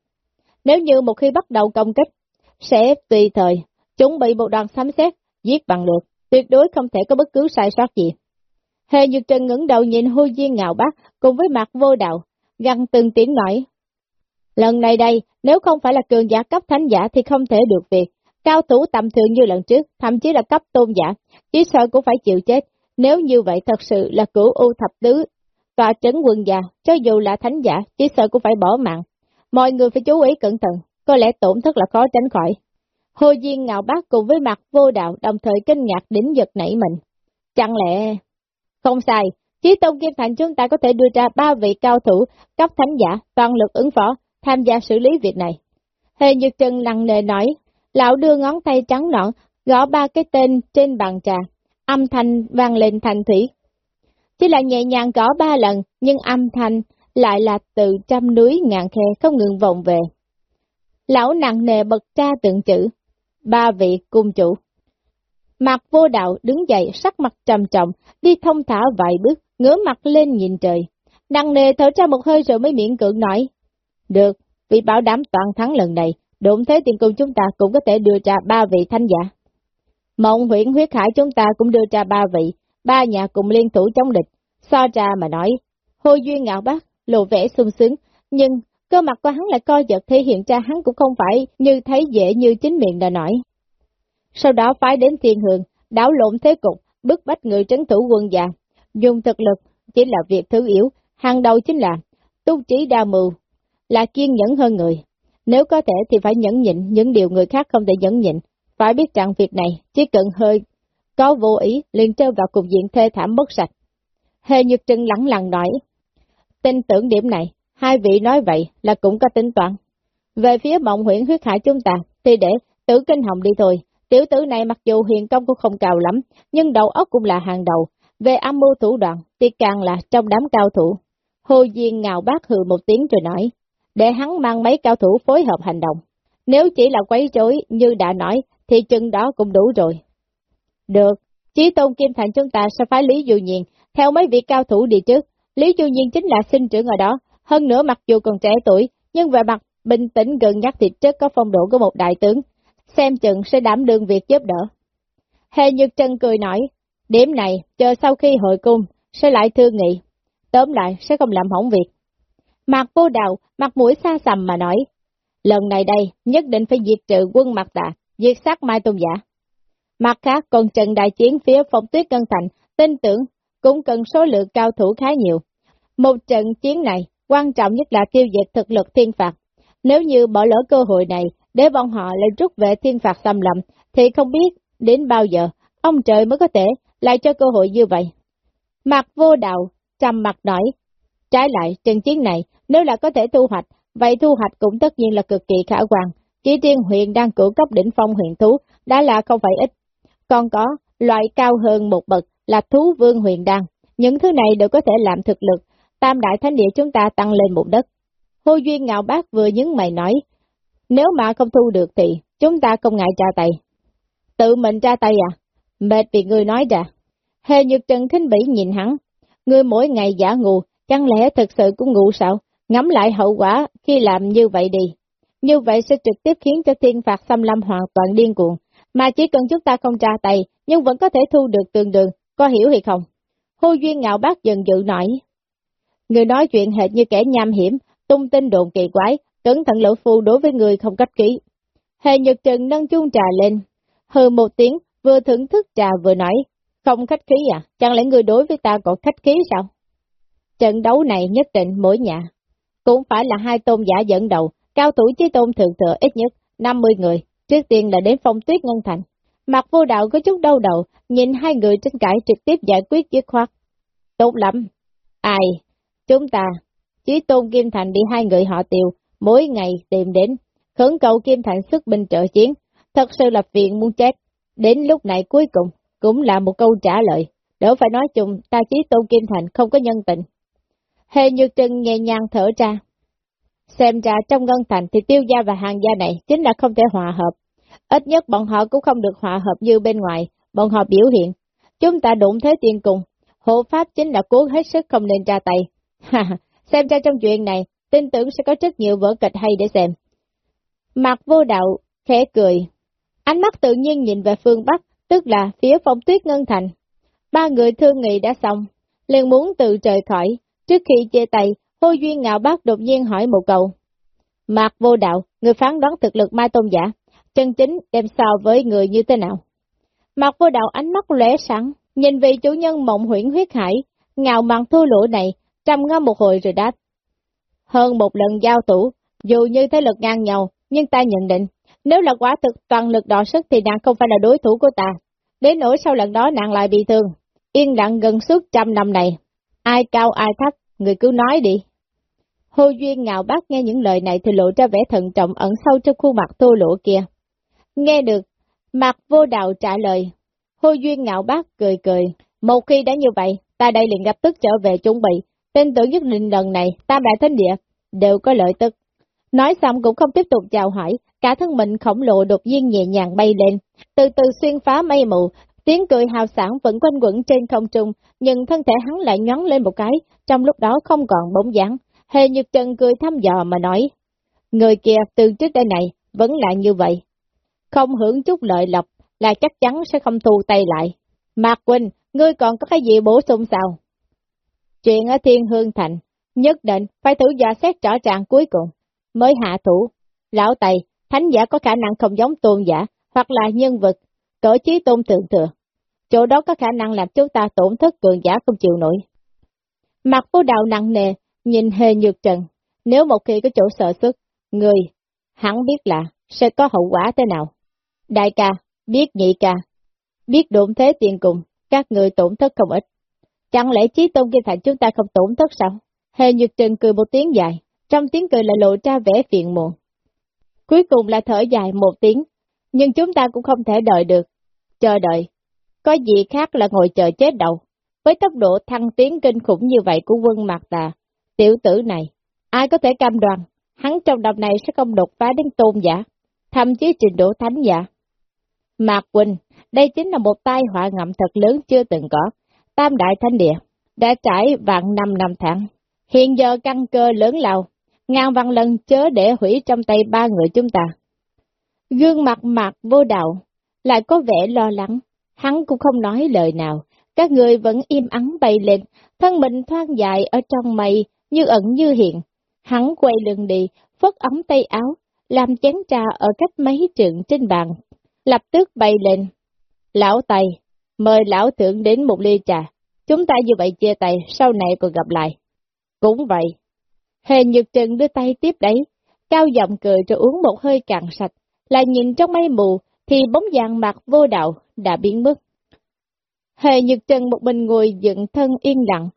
Nếu như một khi bắt đầu công kích, sẽ tùy thời, chuẩn bị một đoàn xám xét, giết bằng được. tuyệt đối không thể có bất cứ sai sót gì. Hề Nhược Trần ngẩng đầu nhìn hô duyên ngạo bác cùng với mặt vô đạo, găng từng tiếng nói. Lần này đây, nếu không phải là cường giả cấp thánh giả thì không thể được việc. Cao thủ tầm thường như lần trước, thậm chí là cấp tôn giả, chỉ sợ cũng phải chịu chết. Nếu như vậy thật sự là cửu u thập tứ, tòa trấn quân già, cho dù là thánh giả, chỉ sợ cũng phải bỏ mạng. Mọi người phải chú ý cẩn thận, có lẽ tổn thất là khó tránh khỏi. Hồ Duyên ngạo bác cùng với mặt vô đạo đồng thời kinh ngạc đến giật nảy mình. Chẳng lẽ... Không sai, Chí tông Kim Thành chúng ta có thể đưa ra ba vị cao thủ cấp thánh giả toàn lực ứng phó, tham gia xử lý việc này. Hề Nhược Trần lặng nề nói, lão đưa ngón tay trắng nõn, gõ ba cái tên trên bàn trà, âm thanh vang lên thành thủy. Chỉ là nhẹ nhàng gõ ba lần, nhưng âm thanh lại là từ trăm núi ngàn khe không ngừng vọng về. Lão nặng nề bật ra tượng chữ, ba vị cung chủ. Mặt vô đạo đứng dậy sắc mặt trầm trọng, đi thông thả vài bước, ngửa mặt lên nhìn trời. Nặng nề thở ra một hơi rồi mới miệng cưỡng nói. Được, vì bảo đảm toàn thắng lần này, đụng thế tiền cung chúng ta cũng có thể đưa ra ba vị thanh giả. Mộng huyện huyết hải chúng ta cũng đưa ra ba vị, ba nhà cùng liên thủ chống địch. So ra mà nói, hôi duyên ngạo bác, lộ vẻ sung sướng, nhưng cơ mặt của hắn lại coi giật thể hiện ra hắn cũng không phải như thấy dễ như chính miệng đã nói. Sau đó phái đến thiên hương, đảo lộn thế cục, bức bách người trấn thủ quân già, dùng thực lực chỉ là việc thứ yếu, hàng đầu chính là tu trí đa mưu, là kiên nhẫn hơn người. Nếu có thể thì phải nhẫn nhịn những điều người khác không thể nhẫn nhịn, phải biết rằng việc này chỉ cần hơi có vô ý liền trêu vào cục diện thê thảm mất sạch. Hề Nhược Trừng lẳng lặng nói, tin tưởng điểm này, hai vị nói vậy là cũng có tính toán. Về phía mộng huyện huyết hải chúng ta, thì để tử kinh hồng đi thôi, tiểu tử này mặc dù hiện công cũng không cao lắm, nhưng đầu óc cũng là hàng đầu, về âm mưu thủ đoạn thì càng là trong đám cao thủ. Hồ Diên ngào bác hừ một tiếng rồi nói, để hắn mang mấy cao thủ phối hợp hành động. Nếu chỉ là quấy rối như đã nói, thì chừng đó cũng đủ rồi. Được, Chí Tôn Kim Thành chúng ta sẽ phái Lý Du Nhiên, theo mấy vị cao thủ đi trước. Lý Du Nhiên chính là sinh trưởng ở đó, hơn nữa mặc dù còn trẻ tuổi, nhưng về mặt bình tĩnh gần nhắc thịt rất có phong độ của một đại tướng, xem chừng sẽ đảm đương việc giúp đỡ. Hề Nhược Trân cười nói, điểm này, chờ sau khi hội cung, sẽ lại thương nghị, tóm lại sẽ không làm hỏng việc. Mặt vô đào, mặt mũi xa xầm mà nói, lần này đây nhất định phải diệt trừ quân mặt tạ, diệt sát Mai Tôn Giả. Mặt khác còn trận đại chiến phía phong tuyết ngân thành, tin tưởng cũng cần số lượng cao thủ khá nhiều. Một trận chiến này, quan trọng nhất là tiêu diệt thực lực thiên phạt. Nếu như bỏ lỡ cơ hội này, để bọn họ lại rút về thiên phạt xâm lầm, thì không biết đến bao giờ, ông trời mới có thể lại cho cơ hội như vậy. Mặt vô đạo, trầm mặt nói, trái lại, trận chiến này, nếu là có thể thu hoạch, vậy thu hoạch cũng tất nhiên là cực kỳ khả quan. Chỉ riêng huyện đang cử cấp đỉnh phong huyện thú, đã là không phải ít. Còn có, loại cao hơn một bậc là thú vương huyện đan. Những thứ này đều có thể làm thực lực, tam đại thánh địa chúng ta tăng lên một đất. Hô Duyên ngạo bác vừa nhấn mày nói, nếu mà không thu được thì chúng ta không ngại tra tay. Tự mình tra tay à? Mệt vì người nói ra. Hề Nhược Trần khinh Bỉ nhìn hắn, người mỗi ngày giả ngủ, chẳng lẽ thực sự cũng ngủ sao? Ngắm lại hậu quả khi làm như vậy đi. Như vậy sẽ trực tiếp khiến cho thiên phạt xâm lâm hoàn toàn điên cuồng, mà chỉ cần chúng ta không tra tay, nhưng vẫn có thể thu được tương đương, có hiểu hay không? Hô Duyên ngạo bác dần dự nói. Người nói chuyện hệt như kẻ nham hiểm, tung tin đồn kỳ quái, cẩn thận lỗ phu đối với người không cách ký. Hề Nhật Trần nâng chung trà lên, hừ một tiếng, vừa thưởng thức trà vừa nói, không khách khí à, chẳng lẽ người đối với ta còn khách khí sao? Trận đấu này nhất định mỗi nhà, cũng phải là hai tôn giả dẫn đầu, cao thủ chí tôn thượng thừa ít nhất 50 người, trước tiên là đến phong tuyết ngân thành. Mặt vô đạo có chút đau đầu, nhìn hai người tranh cãi trực tiếp giải quyết dứt khoát. Tốt lắm. Ai? Chúng ta, chí tôn Kim Thành bị hai người họ tiêu, mỗi ngày tìm đến, khẩn cầu Kim Thành sức binh trợ chiến, thật sự là phiền muốn chết. Đến lúc này cuối cùng, cũng là một câu trả lời, đỡ phải nói chung ta chí tôn Kim Thành không có nhân tình. Hề Nhược Trừng nhẹ nhàng thở ra. Xem ra trong ngân thành thì tiêu gia và hàng gia này chính là không thể hòa hợp. Ít nhất bọn họ cũng không được hòa hợp như bên ngoài, bọn họ biểu hiện. Chúng ta đụng thế tiên cùng, hộ pháp chính là cố hết sức không nên ra tay. [laughs] Xem ra trong chuyện này, tin tưởng sẽ có rất nhiều vở kịch hay để xem. Mặt vô đạo, khẽ cười. Ánh mắt tự nhiên nhìn về phương Bắc, tức là phía phong tuyết ngân thành. Ba người thương nghị đã xong, liền muốn từ trời khỏi, trước khi chia tay, hô duyên ngạo bác đột nhiên hỏi một câu. Mạc vô đạo, người phán đoán thực lực mai tôn giả, chân chính đem sao với người như thế nào? Mạc vô đạo ánh mắt lóe sáng, nhìn vị chủ nhân mộng huyễn huyết hải, ngạo mạn thua lỗ này, trầm ngâm một hồi rồi đáp. Hơn một lần giao thủ, dù như thế lực ngang nhau, nhưng ta nhận định, nếu là quả thực toàn lực đỏ sức thì nàng không phải là đối thủ của ta. Đến nỗi sau lần đó nàng lại bị thương, yên lặng gần suốt trăm năm này. Ai cao ai thấp, người cứ nói đi. Hồ Duyên ngạo bác nghe những lời này thì lộ ra vẻ thận trọng ẩn sâu trong khuôn mặt thô lỗ kia. Nghe được, mặt vô đạo trả lời. Hồ Duyên ngạo bác cười cười. Một khi đã như vậy, ta đây liền gặp tức trở về chuẩn bị. Tin tưởng nhất định lần này, tam đại thánh địa, đều có lợi tức. Nói xong cũng không tiếp tục chào hỏi, cả thân mình khổng lồ đột nhiên nhẹ nhàng bay lên, từ từ xuyên phá mây mù, tiếng cười hào sảng vẫn quanh quẩn trên không trung, nhưng thân thể hắn lại nhón lên một cái, trong lúc đó không còn bóng dáng. Hề Nhật Trần cười thăm dò mà nói, người kia từ trước đây này vẫn là như vậy, không hưởng chút lợi lộc là chắc chắn sẽ không thu tay lại. Mạc Quỳnh, ngươi còn có cái gì bổ sung sao? Chuyện ở Thiên Hương Thành, nhất định phải thử dò xét rõ ràng cuối cùng, mới hạ thủ. Lão Tây, thánh giả có khả năng không giống tôn giả, hoặc là nhân vật, cỡ trí tôn thượng thừa. Chỗ đó có khả năng làm chúng ta tổn thất cường giả không chịu nổi. Mặt vô đạo nặng nề, nhìn hề nhược trần, nếu một khi có chỗ sợ sức, người, hắn biết là sẽ có hậu quả thế nào. Đại ca, biết nhị ca, biết đụng thế tiền cùng, các người tổn thất không ít. Chẳng lẽ trí tôn kinh thành chúng ta không tổn thất sao? Hề nhược trần cười một tiếng dài, trong tiếng cười là lộ ra vẻ phiền muộn. Cuối cùng là thở dài một tiếng, nhưng chúng ta cũng không thể đợi được. Chờ đợi, có gì khác là ngồi chờ chết đầu. Với tốc độ thăng tiến kinh khủng như vậy của quân Mạc Tà, tiểu tử này, ai có thể cam đoan, hắn trong đợt này sẽ không đột phá đến tôn giả, thậm chí trình độ thánh giả. Mạc Quỳnh, đây chính là một tai họa ngậm thật lớn chưa từng có. Tam Đại Thánh Địa, đã trải vạn năm năm tháng. Hiện giờ căn cơ lớn lao, ngàn vạn lần chớ để hủy trong tay ba người chúng ta. Gương mặt mạc vô đạo, lại có vẻ lo lắng, hắn cũng không nói lời nào, các người vẫn im ắng bay lên, thân mình thoang dài ở trong mây, như ẩn như hiện. Hắn quay lưng đi, phất ống tay áo, làm chén trà ở cách mấy trượng trên bàn, lập tức bay lên. Lão Tây, mời lão thượng đến một ly trà, chúng ta như vậy chia tay, sau này còn gặp lại. Cũng vậy. Hề Nhật Trần đưa tay tiếp đấy, cao giọng cười rồi uống một hơi cạn sạch, là nhìn trong mây mù, thì bóng dạng mặt vô đạo đã biến mất. Hề Nhật Trần một mình ngồi dựng thân yên lặng,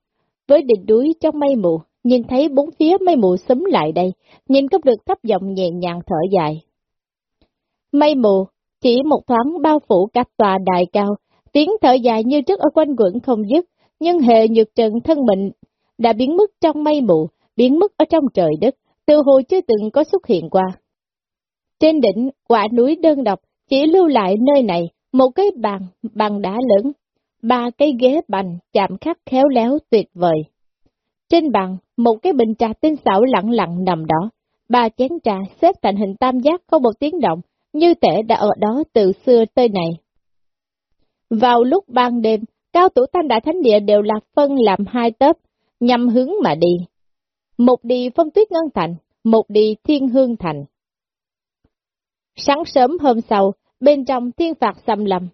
với đỉnh đuối trong mây mù, nhìn thấy bốn phía mây mù sấm lại đây, nhìn cấp được thấp giọng nhẹ nhàng thở dài. Mây mù, chỉ một thoáng bao phủ các tòa đài cao, tiếng thở dài như trước ở quanh quẩn không dứt, nhưng hệ nhược trần thân mình đã biến mất trong mây mù, biến mất ở trong trời đất, từ hồi chưa từng có xuất hiện qua. Trên đỉnh, quả núi đơn độc, chỉ lưu lại nơi này, một cái bàn, bằng đá lớn, ba cái ghế bành, chạm khắc khéo léo tuyệt vời. Trên bàn, một cái bình trà tinh xảo lặng lặng nằm đó, ba chén trà xếp thành hình tam giác có một tiếng động, như thể đã ở đó từ xưa tới nay. Vào lúc ban đêm, cao thủ tam đại thánh địa đều là phân làm hai tớp, nhằm hướng mà đi. Một đi phong tuyết ngân thành, một đi thiên hương thành. Sáng sớm hôm sau, bên trong thiên phạt xâm lầm.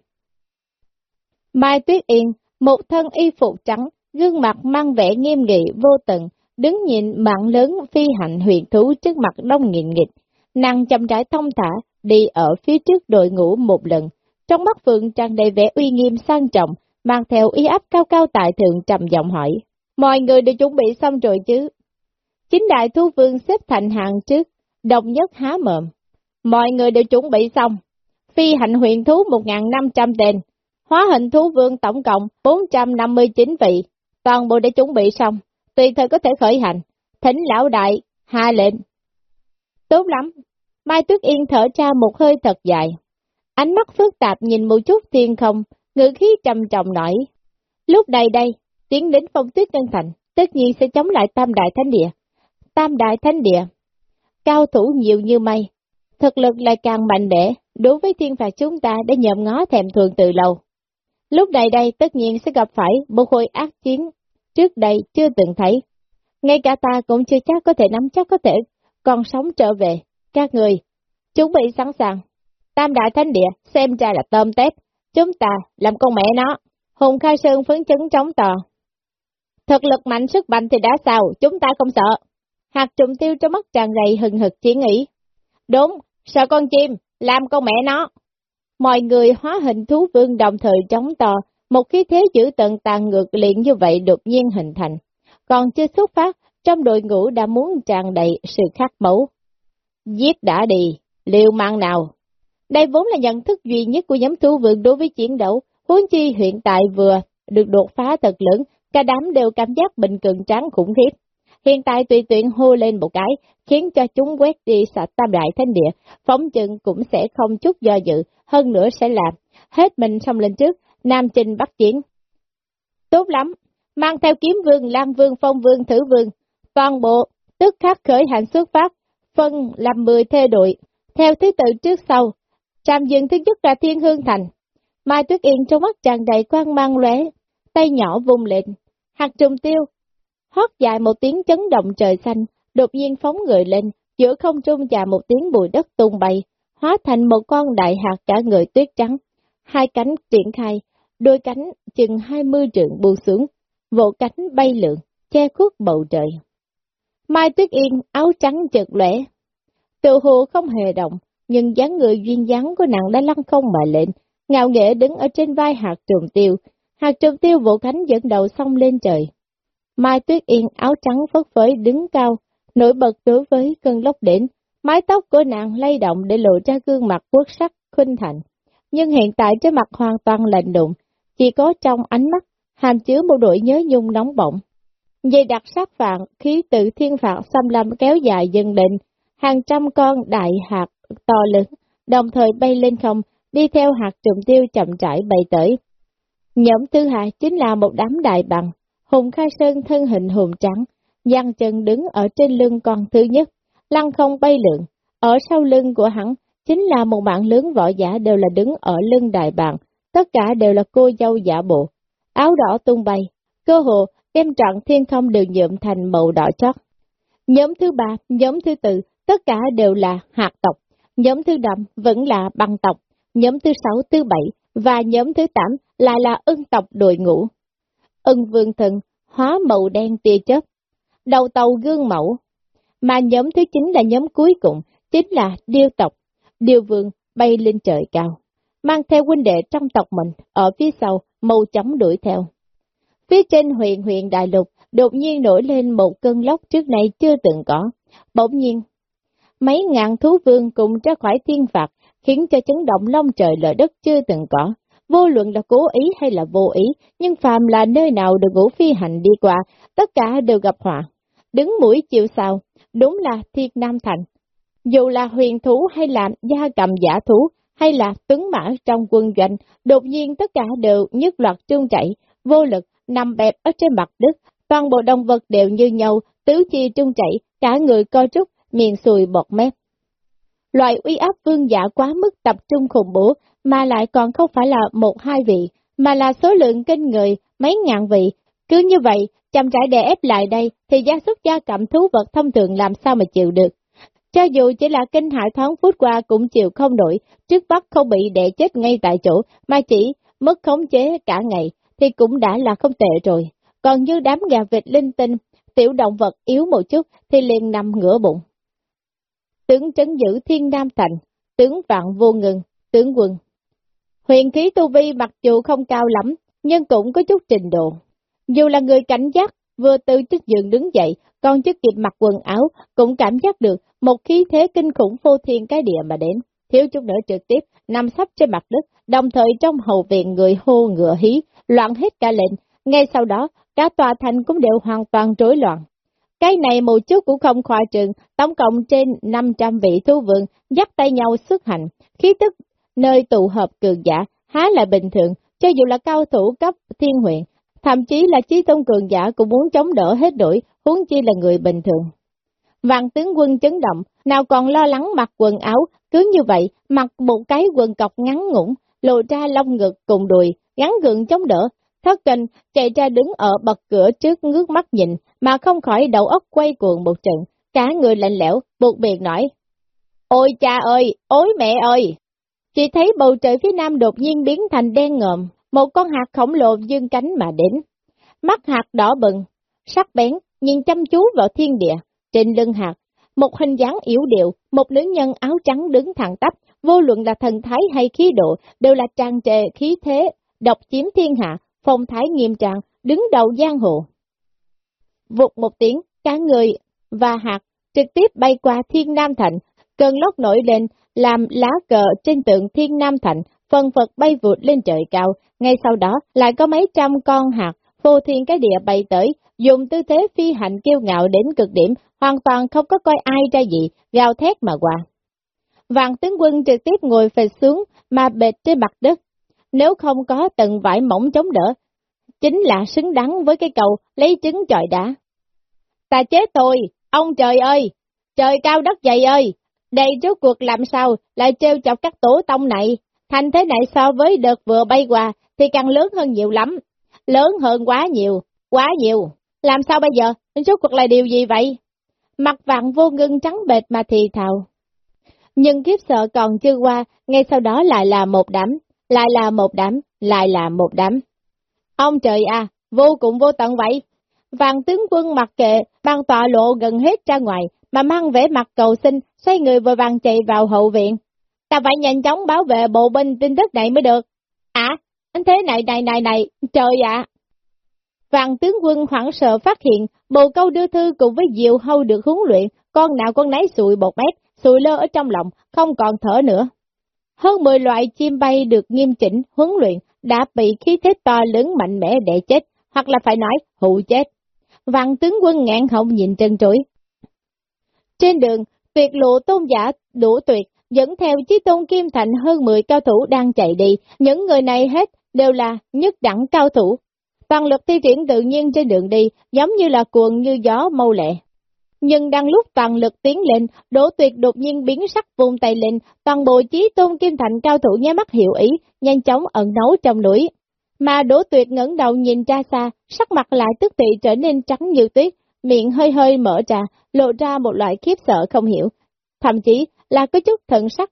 Mai Tuyết Yên, một thân y phục trắng, gương mặt mang vẻ nghiêm nghị vô tận, đứng nhìn mạng lớn phi hạnh huyền thú trước mặt đông nghìn nghịch, nàng chậm rãi thông thả, đi ở phía trước đội ngũ một lần, trong mắt Phượng tràn đầy vẻ uy nghiêm sang trọng, mang theo ý áp cao cao tại thượng trầm giọng hỏi, mọi người đều chuẩn bị xong rồi chứ? Chính đại thu vương xếp thành hàng trước, đồng nhất há mồm. mọi người đều chuẩn bị xong, phi hạnh huyện thú 1.500 tên, hóa hình thú vương tổng cộng 459 vị, toàn bộ đã chuẩn bị xong, tùy thời có thể khởi hành, thỉnh lão đại, hạ lệnh. Tốt lắm, Mai Tuyết Yên thở ra một hơi thật dài. Ánh mắt phức tạp nhìn một chút thiên không, ngữ khí trầm trọng nổi. Lúc này đây, tiến đến phong tuyết ngân thành, tất nhiên sẽ chống lại tam đại thánh địa. Tam đại thánh địa, cao thủ nhiều như mây, thực lực lại càng mạnh mẽ, đối với thiên phạt chúng ta đã nhậm ngó thèm thường từ lâu. Lúc này đây tất nhiên sẽ gặp phải một hồi ác chiến, trước đây chưa từng thấy. Ngay cả ta cũng chưa chắc có thể nắm chắc có thể còn sống trở về. Các người, chuẩn bị sẵn sàng. Tam đại thánh địa, xem ra là tôm tép. Chúng ta làm con mẹ nó. Hùng Khai Sơn phấn chấn chống tò. Thực lực mạnh sức mạnh thì đã sao, chúng ta không sợ. Hạt trùng tiêu trong mắt tràn đầy hừng hực chỉ nghĩ. Đúng, sợ con chim, làm con mẹ nó. Mọi người hóa hình thú vương đồng thời chống to, một khí thế giữ tận tàn ngược liền như vậy đột nhiên hình thành. Còn chưa xuất phát, trong đội ngũ đã muốn tràn đầy sự khắc mẫu. Giết đã đi, liều mạng nào. Đây vốn là nhận thức duy nhất của nhóm thú vượng đối với chiến đấu, huống chi hiện tại vừa được đột phá thật lớn, cả đám đều cảm giác bình cường trắng khủng khiếp. Hiện tại tùy tuyển hô lên một cái, khiến cho chúng quét đi sạch tam đại thánh địa, phóng chừng cũng sẽ không chút do dự, hơn nữa sẽ làm. Hết mình xong lên trước, Nam Trinh bắt chiến. Tốt lắm, mang theo kiếm vương, lan vương, phong vương, thử vương, toàn bộ, tức khắc khởi hành xuất phát, phân làm 10 thê đội, theo thứ tự trước sau. Trạm dừng thứ nhất ra Thiên Hương Thành. Mai Tuyết Yên trong mắt tràn đầy quang mang lóe, tay nhỏ vùng lên. hạt trùng tiêu, hót dài một tiếng chấn động trời xanh, đột nhiên phóng người lên, giữa không trung và một tiếng bụi đất tung bay, hóa thành một con đại hạt cả người tuyết trắng. Hai cánh triển khai, đôi cánh chừng hai mươi trượng buông xuống, vỗ cánh bay lượn, che khuất bầu trời. Mai Tuyết Yên áo trắng chợt lẻ, tự hồ không hề động, nhưng dáng người duyên dáng của nàng đã lăn không mà lên, ngạo nghễ đứng ở trên vai hạt trùng tiêu, hạt trùng tiêu vỗ cánh dẫn đầu xong lên trời. Mai Tuyết Yên áo trắng phất phới đứng cao, nổi bật đối với cơn lốc đỉnh, mái tóc của nàng lay động để lộ ra gương mặt quốc sắc, khuynh thành. Nhưng hiện tại trên mặt hoàn toàn lạnh đụng, chỉ có trong ánh mắt, hàm chứa một đội nhớ nhung nóng bỏng. Dây đặc sát phạn, khí tự thiên phạt xâm lâm kéo dài dần định, hàng trăm con đại hạt to lớn, đồng thời bay lên không, đi theo hạt trùng tiêu chậm rãi bay tới. Nhóm thứ hai chính là một đám đại bằng, Hùng Khai Sơn thân hình hùng trắng, giang chân đứng ở trên lưng con thứ nhất, lăng không bay lượn. Ở sau lưng của hắn chính là một bạn lớn võ giả đều là đứng ở lưng đại bàng, tất cả đều là cô dâu giả bộ. Áo đỏ tung bay, cơ hồ đem trọn thiên không đều nhuộm thành màu đỏ chót. Nhóm thứ ba, nhóm thứ tư, tất cả đều là hạt tộc. Nhóm thứ năm vẫn là băng tộc. Nhóm thứ sáu, thứ bảy và nhóm thứ tám lại là ưng tộc đội ngũ ưng vương thần, hóa màu đen tia chớp, đầu tàu gương mẫu. Mà nhóm thứ chín là nhóm cuối cùng, chính là điêu tộc, điêu vương bay lên trời cao, mang theo huynh đệ trong tộc mình, ở phía sau, màu chóng đuổi theo. Phía trên huyện huyện đại lục, đột nhiên nổi lên một cơn lốc trước nay chưa từng có. Bỗng nhiên, mấy ngàn thú vương cùng ra khỏi thiên phạt, khiến cho chấn động long trời lở đất chưa từng có. Vô luận là cố ý hay là vô ý, nhưng phàm là nơi nào được ngũ phi hành đi qua, tất cả đều gặp họa. Đứng mũi chịu sao, đúng là thiên nam thành. Dù là huyền thú hay là gia cầm giả thú, hay là tuấn mã trong quân doanh, đột nhiên tất cả đều nhất loạt trung chạy, vô lực, nằm bẹp ở trên mặt đất, toàn bộ động vật đều như nhau, tứ chi trung chạy, cả người co trúc, miệng sùi bọt mép. Loại uy áp vương giả quá mức tập trung khủng bố, mà lại còn không phải là một hai vị, mà là số lượng kinh người, mấy ngàn vị. Cứ như vậy, chậm rãi đè ép lại đây, thì gia súc gia cầm thú vật thông thường làm sao mà chịu được. Cho dù chỉ là kinh hải thoáng phút qua cũng chịu không nổi, trước bắt không bị đè chết ngay tại chỗ, mà chỉ mất khống chế cả ngày, thì cũng đã là không tệ rồi. Còn như đám gà vịt linh tinh, tiểu động vật yếu một chút thì liền nằm ngửa bụng. Tướng trấn giữ thiên nam thành, tướng vạn vô ngừng, tướng quân. Huyền khí tu vi mặc dù không cao lắm, nhưng cũng có chút trình độ. Dù là người cảnh giác, vừa từ trên giường đứng dậy, còn chưa kịp mặc quần áo, cũng cảm giác được một khí thế kinh khủng phô thiên cái địa mà đến. Thiếu chút nữa trực tiếp, nằm sắp trên mặt đất, đồng thời trong hậu viện người hô ngựa hí, loạn hết cả lệnh. Ngay sau đó, cả tòa thành cũng đều hoàn toàn rối loạn. Cái này một chút cũng không khoa trường, tổng cộng trên 500 vị thu vượng dắt tay nhau xuất hành, khí tức nơi tụ hợp cường giả, há là bình thường, cho dù là cao thủ cấp thiên huyện, thậm chí là trí tôn cường giả cũng muốn chống đỡ hết đuổi, huống chi là người bình thường. Vạn tướng quân chấn động, nào còn lo lắng mặc quần áo, cứ như vậy, mặc một cái quần cọc ngắn ngủn, lộ ra lông ngực cùng đùi, gắn gượng chống đỡ. Thất kinh chạy ra đứng ở bậc cửa trước ngước mắt nhìn, mà không khỏi đầu óc quay cuồng một trận, cả người lạnh lẽo, buộc miệng nói. Ôi cha ơi, ôi mẹ ơi! Chỉ thấy bầu trời phía nam đột nhiên biến thành đen ngợm, một con hạt khổng lồ dương cánh mà đến. Mắt hạt đỏ bừng, sắc bén, nhìn chăm chú vào thiên địa, trên lưng hạt, một hình dáng yếu điệu, một nữ nhân áo trắng đứng thẳng tắp, vô luận là thần thái hay khí độ, đều là tràn trề khí thế, độc chiếm thiên hạ, phong thái nghiêm trạng, đứng đầu giang hồ. Vụt một tiếng, cả người và hạt trực tiếp bay qua thiên nam thành, cơn lốc nổi lên, làm lá cờ trên tượng thiên nam thành, phần phật bay vụt lên trời cao, ngay sau đó lại có mấy trăm con hạt, vô thiên cái địa bay tới, dùng tư thế phi hành kiêu ngạo đến cực điểm, hoàn toàn không có coi ai ra gì, gào thét mà qua. Vàng tướng quân trực tiếp ngồi phệt xuống mà bệt trên mặt đất, nếu không có tầng vải mỏng chống đỡ, chính là xứng đáng với cái cầu lấy trứng trời đá. Ta chết tôi, ông trời ơi, trời cao đất dày ơi, đây rốt cuộc làm sao lại trêu chọc các tổ tông này, thành thế này so với đợt vừa bay qua thì càng lớn hơn nhiều lắm, lớn hơn quá nhiều, quá nhiều, làm sao bây giờ, rốt cuộc là điều gì vậy? Mặt vạn vô ngưng trắng bệt mà thì thào. Nhưng kiếp sợ còn chưa qua, ngay sau đó lại là một đám, lại là một đám, lại là một đám. Ông trời à, vô cùng vô tận vậy. Vàng tướng quân mặc kệ, mang tọa lộ gần hết ra ngoài, mà mang vẻ mặt cầu xin, xoay người vội vàng chạy vào hậu viện. Ta phải nhanh chóng báo vệ bộ binh tin tức này mới được. À, anh thế này này này này, trời ạ! Vàng tướng quân hoảng sợ phát hiện, bồ câu đưa thư cùng với diệu hâu được huấn luyện, con nào con nấy sụi bột mét, sụi lơ ở trong lòng, không còn thở nữa. Hơn 10 loại chim bay được nghiêm chỉnh, huấn luyện, đã bị khí thế to lớn mạnh mẽ để chết, hoặc là phải nói hụ chết. vạn tướng quân ngạn họng nhìn trân trối. Trên đường, tuyệt lộ tôn giả đủ tuyệt, dẫn theo chí tôn kim thành hơn 10 cao thủ đang chạy đi, những người này hết đều là nhất đẳng cao thủ. Toàn lực thi triển tự nhiên trên đường đi, giống như là cuồng như gió mâu lệ. Nhưng đang lúc toàn lực tiến lên, Đỗ Tuyệt đột nhiên biến sắc vùng tay lên, toàn bộ trí tôn kim thành cao thủ nháy mắt hiểu ý, nhanh chóng ẩn nấu trong núi. Mà Đỗ Tuyệt ngẩng đầu nhìn ra xa, sắc mặt lại tức thị trở nên trắng như tuyết, miệng hơi hơi mở ra, lộ ra một loại khiếp sợ không hiểu, thậm chí là có chút thần sắc.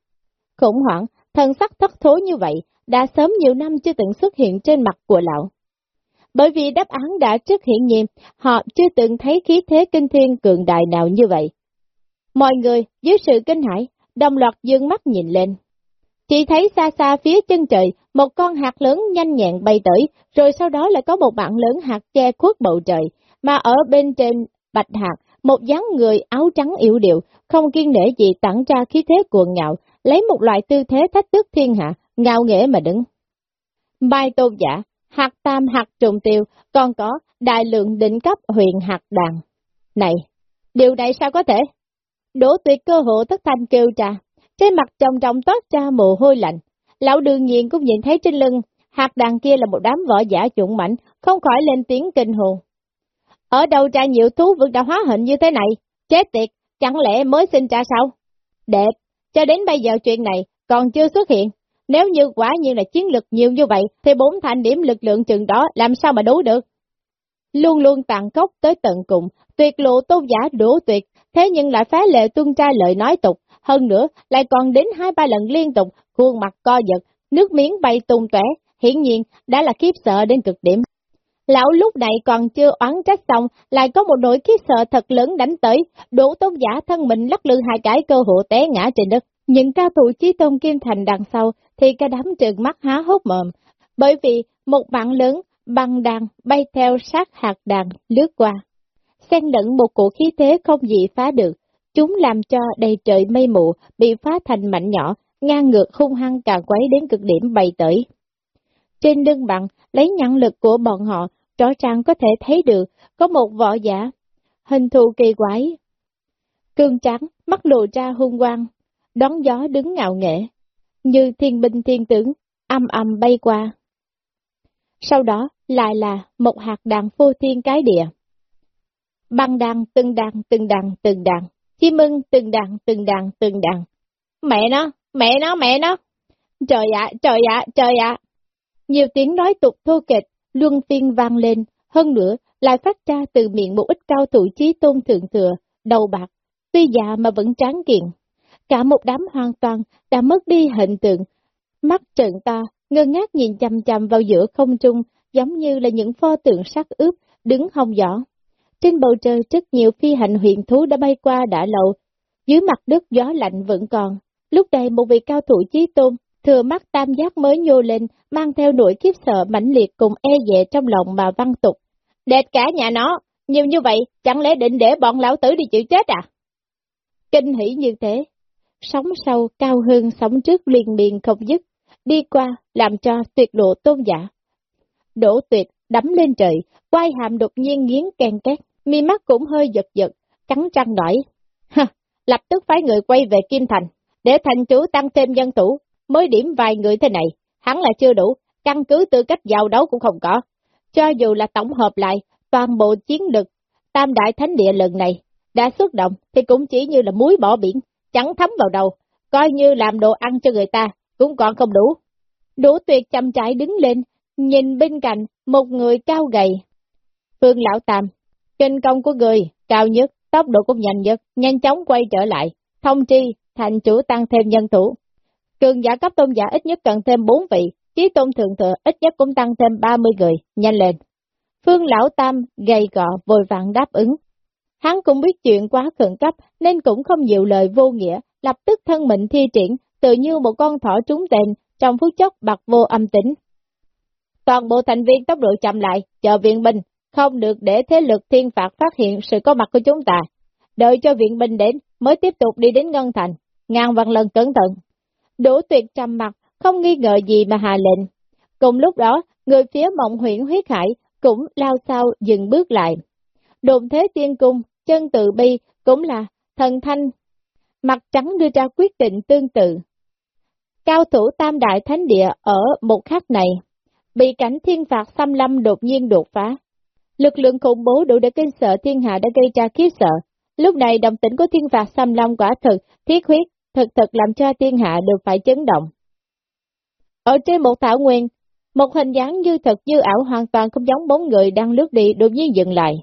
Khủng hoảng, thần sắc thất thố như vậy, đã sớm nhiều năm chưa từng xuất hiện trên mặt của lão. Bởi vì đáp án đã trước hiện nhiên, họ chưa từng thấy khí thế kinh thiên cường đại nào như vậy. Mọi người, dưới sự kinh hãi, đồng loạt dương mắt nhìn lên. Chỉ thấy xa xa phía chân trời, một con hạt lớn nhanh nhẹn bay tới, rồi sau đó lại có một bạn lớn hạt che khuất bầu trời, mà ở bên trên bạch hạt, một dáng người áo trắng yếu điệu, không kiên nể gì tặng ra khí thế cuồng ngạo, lấy một loại tư thế thách thức thiên hạ, ngạo nghễ mà đứng. Mai tôn giả, hạt tam hạt trùng tiêu, còn có đại lượng đỉnh cấp huyền hạt đàn. Này, điều này sao có thể? Đỗ tuyệt cơ hộ thất thanh kêu trà, trên mặt trồng trọng toát ra mồ hôi lạnh. Lão đương nhiên cũng nhìn thấy trên lưng, hạt đàn kia là một đám võ giả chuẩn mạnh, không khỏi lên tiếng kinh hồn. Ở đâu ra nhiều thú vực đã hóa hình như thế này? Chết tiệt, chẳng lẽ mới sinh ra sao? Đẹp, cho đến bây giờ chuyện này còn chưa xuất hiện. Nếu như quả nhiên là chiến lực nhiều như vậy, thì bốn thành điểm lực lượng chừng đó làm sao mà đủ được? Luôn luôn tàn cốc tới tận cùng, tuyệt lộ tôn giả đổ tuyệt, thế nhưng lại phá lệ tuân tra lời nói tục, hơn nữa lại còn đến hai ba lần liên tục, khuôn mặt co giật, nước miếng bay tung tóe, hiển nhiên đã là khiếp sợ đến cực điểm. Lão lúc này còn chưa oán trách xong, lại có một nỗi khiếp sợ thật lớn đánh tới, đổ tôn giả thân mình lắc lư hai cái cơ hộ té ngã trên đất. Những cao thủ chí tôn kim thành đằng sau thì cả đám trợn mắt há hốt mồm, bởi vì một bạn lớn băng đàn bay theo sát hạt đàn lướt qua. Xen lẫn một cổ khí thế không gì phá được, chúng làm cho đầy trời mây mù bị phá thành mảnh nhỏ, ngang ngược hung hăng càng quấy đến cực điểm bay tới. Trên lưng bằng, lấy nhận lực của bọn họ, rõ ràng có thể thấy được có một võ giả, hình thù kỳ quái. Cương trắng, mắt lộ ra hung quang, đón gió đứng ngạo nghệ, như thiên binh thiên tướng, âm âm bay qua. Sau đó lại là một hạt đạn phô thiên cái địa. Băng đàn từng đàn từng đàn từng đàn, chim mưng từng đàn, từng đàn, từng đàn. Mẹ nó, mẹ nó, mẹ nó. Trời ạ, trời ạ, trời ạ. Nhiều tiếng nói tục thô kịch, luân phiên vang lên, hơn nữa lại phát ra từ miệng một ít cao thủ chí tôn thượng thừa, đầu bạc, tuy già mà vẫn tráng kiện. Cả một đám hoàn toàn đã mất đi hình tượng, mắt trợn ta, ngơ ngác nhìn chằm chằm vào giữa không trung, giống như là những pho tượng sắc ướp, đứng hông giỏ. Trên bầu trời rất nhiều phi hành huyền thú đã bay qua đã lậu dưới mặt đất gió lạnh vẫn còn. Lúc này một vị cao thủ chí tôn, thừa mắt tam giác mới nhô lên, mang theo nỗi khiếp sợ mãnh liệt cùng e dè trong lòng mà văn tục. Đệt cả nhà nó, nhiều như vậy, chẳng lẽ định để bọn lão tử đi chịu chết à? Kinh hỉ như thế, sóng sau cao hơn sóng trước liền miền không dứt, đi qua làm cho tuyệt độ tôn giả. Đổ tuyệt đắm lên trời, quay hàm đột nhiên nghiến ken két, mi mắt cũng hơi giật giật, cắn răng nổi. Ha, lập tức phái người quay về Kim Thành, để thành chủ tăng thêm dân thủ, mới điểm vài người thế này, hắn là chưa đủ, căn cứ tư cách giao đấu cũng không có. Cho dù là tổng hợp lại, toàn bộ chiến lực, tam đại thánh địa lần này, đã xuất động thì cũng chỉ như là muối bỏ biển, chẳng thấm vào đầu, coi như làm đồ ăn cho người ta, cũng còn không đủ. Đủ tuyệt chăm trải đứng lên, nhìn bên cạnh một người cao gầy. Phương Lão Tam, kinh công của người, cao nhất, tốc độ cũng nhanh nhất, nhanh chóng quay trở lại, thông tri, thành chủ tăng thêm nhân thủ. Cường giả cấp tôn giả ít nhất cần thêm 4 vị, chí tôn thượng thừa ít nhất cũng tăng thêm 30 người, nhanh lên. Phương Lão Tam gầy gọ vội vàng đáp ứng. Hắn cũng biết chuyện quá khẩn cấp nên cũng không nhiều lời vô nghĩa, lập tức thân mình thi triển, tự như một con thỏ trúng tên, trong phút chốc bạc vô âm tính. Toàn bộ thành viên tốc độ chậm lại, chờ viện binh, không được để thế lực thiên phạt phát hiện sự có mặt của chúng ta. Đợi cho viện binh đến, mới tiếp tục đi đến Ngân Thành, ngàn vạn lần cẩn thận. Đỗ tuyệt trầm mặt, không nghi ngờ gì mà hà lệnh. Cùng lúc đó, người phía mộng huyện huyết hải cũng lao sao dừng bước lại. Đồn thế tiên cung, chân tự bi cũng là thần thanh. Mặt trắng đưa ra quyết định tương tự. Cao thủ tam đại thánh địa ở một khắc này, bị cảnh thiên phạt xâm lâm đột nhiên đột phá. Lực lượng khủng bố đủ để kinh sợ thiên hạ đã gây ra khiếp sợ. Lúc này đồng tĩnh của thiên phạt xâm lâm quả thực, thiết huyết, thực thực làm cho thiên hạ đều phải chấn động. Ở trên một thảo nguyên, một hình dáng như thật như ảo hoàn toàn không giống bốn người đang lướt đi đột nhiên dừng lại.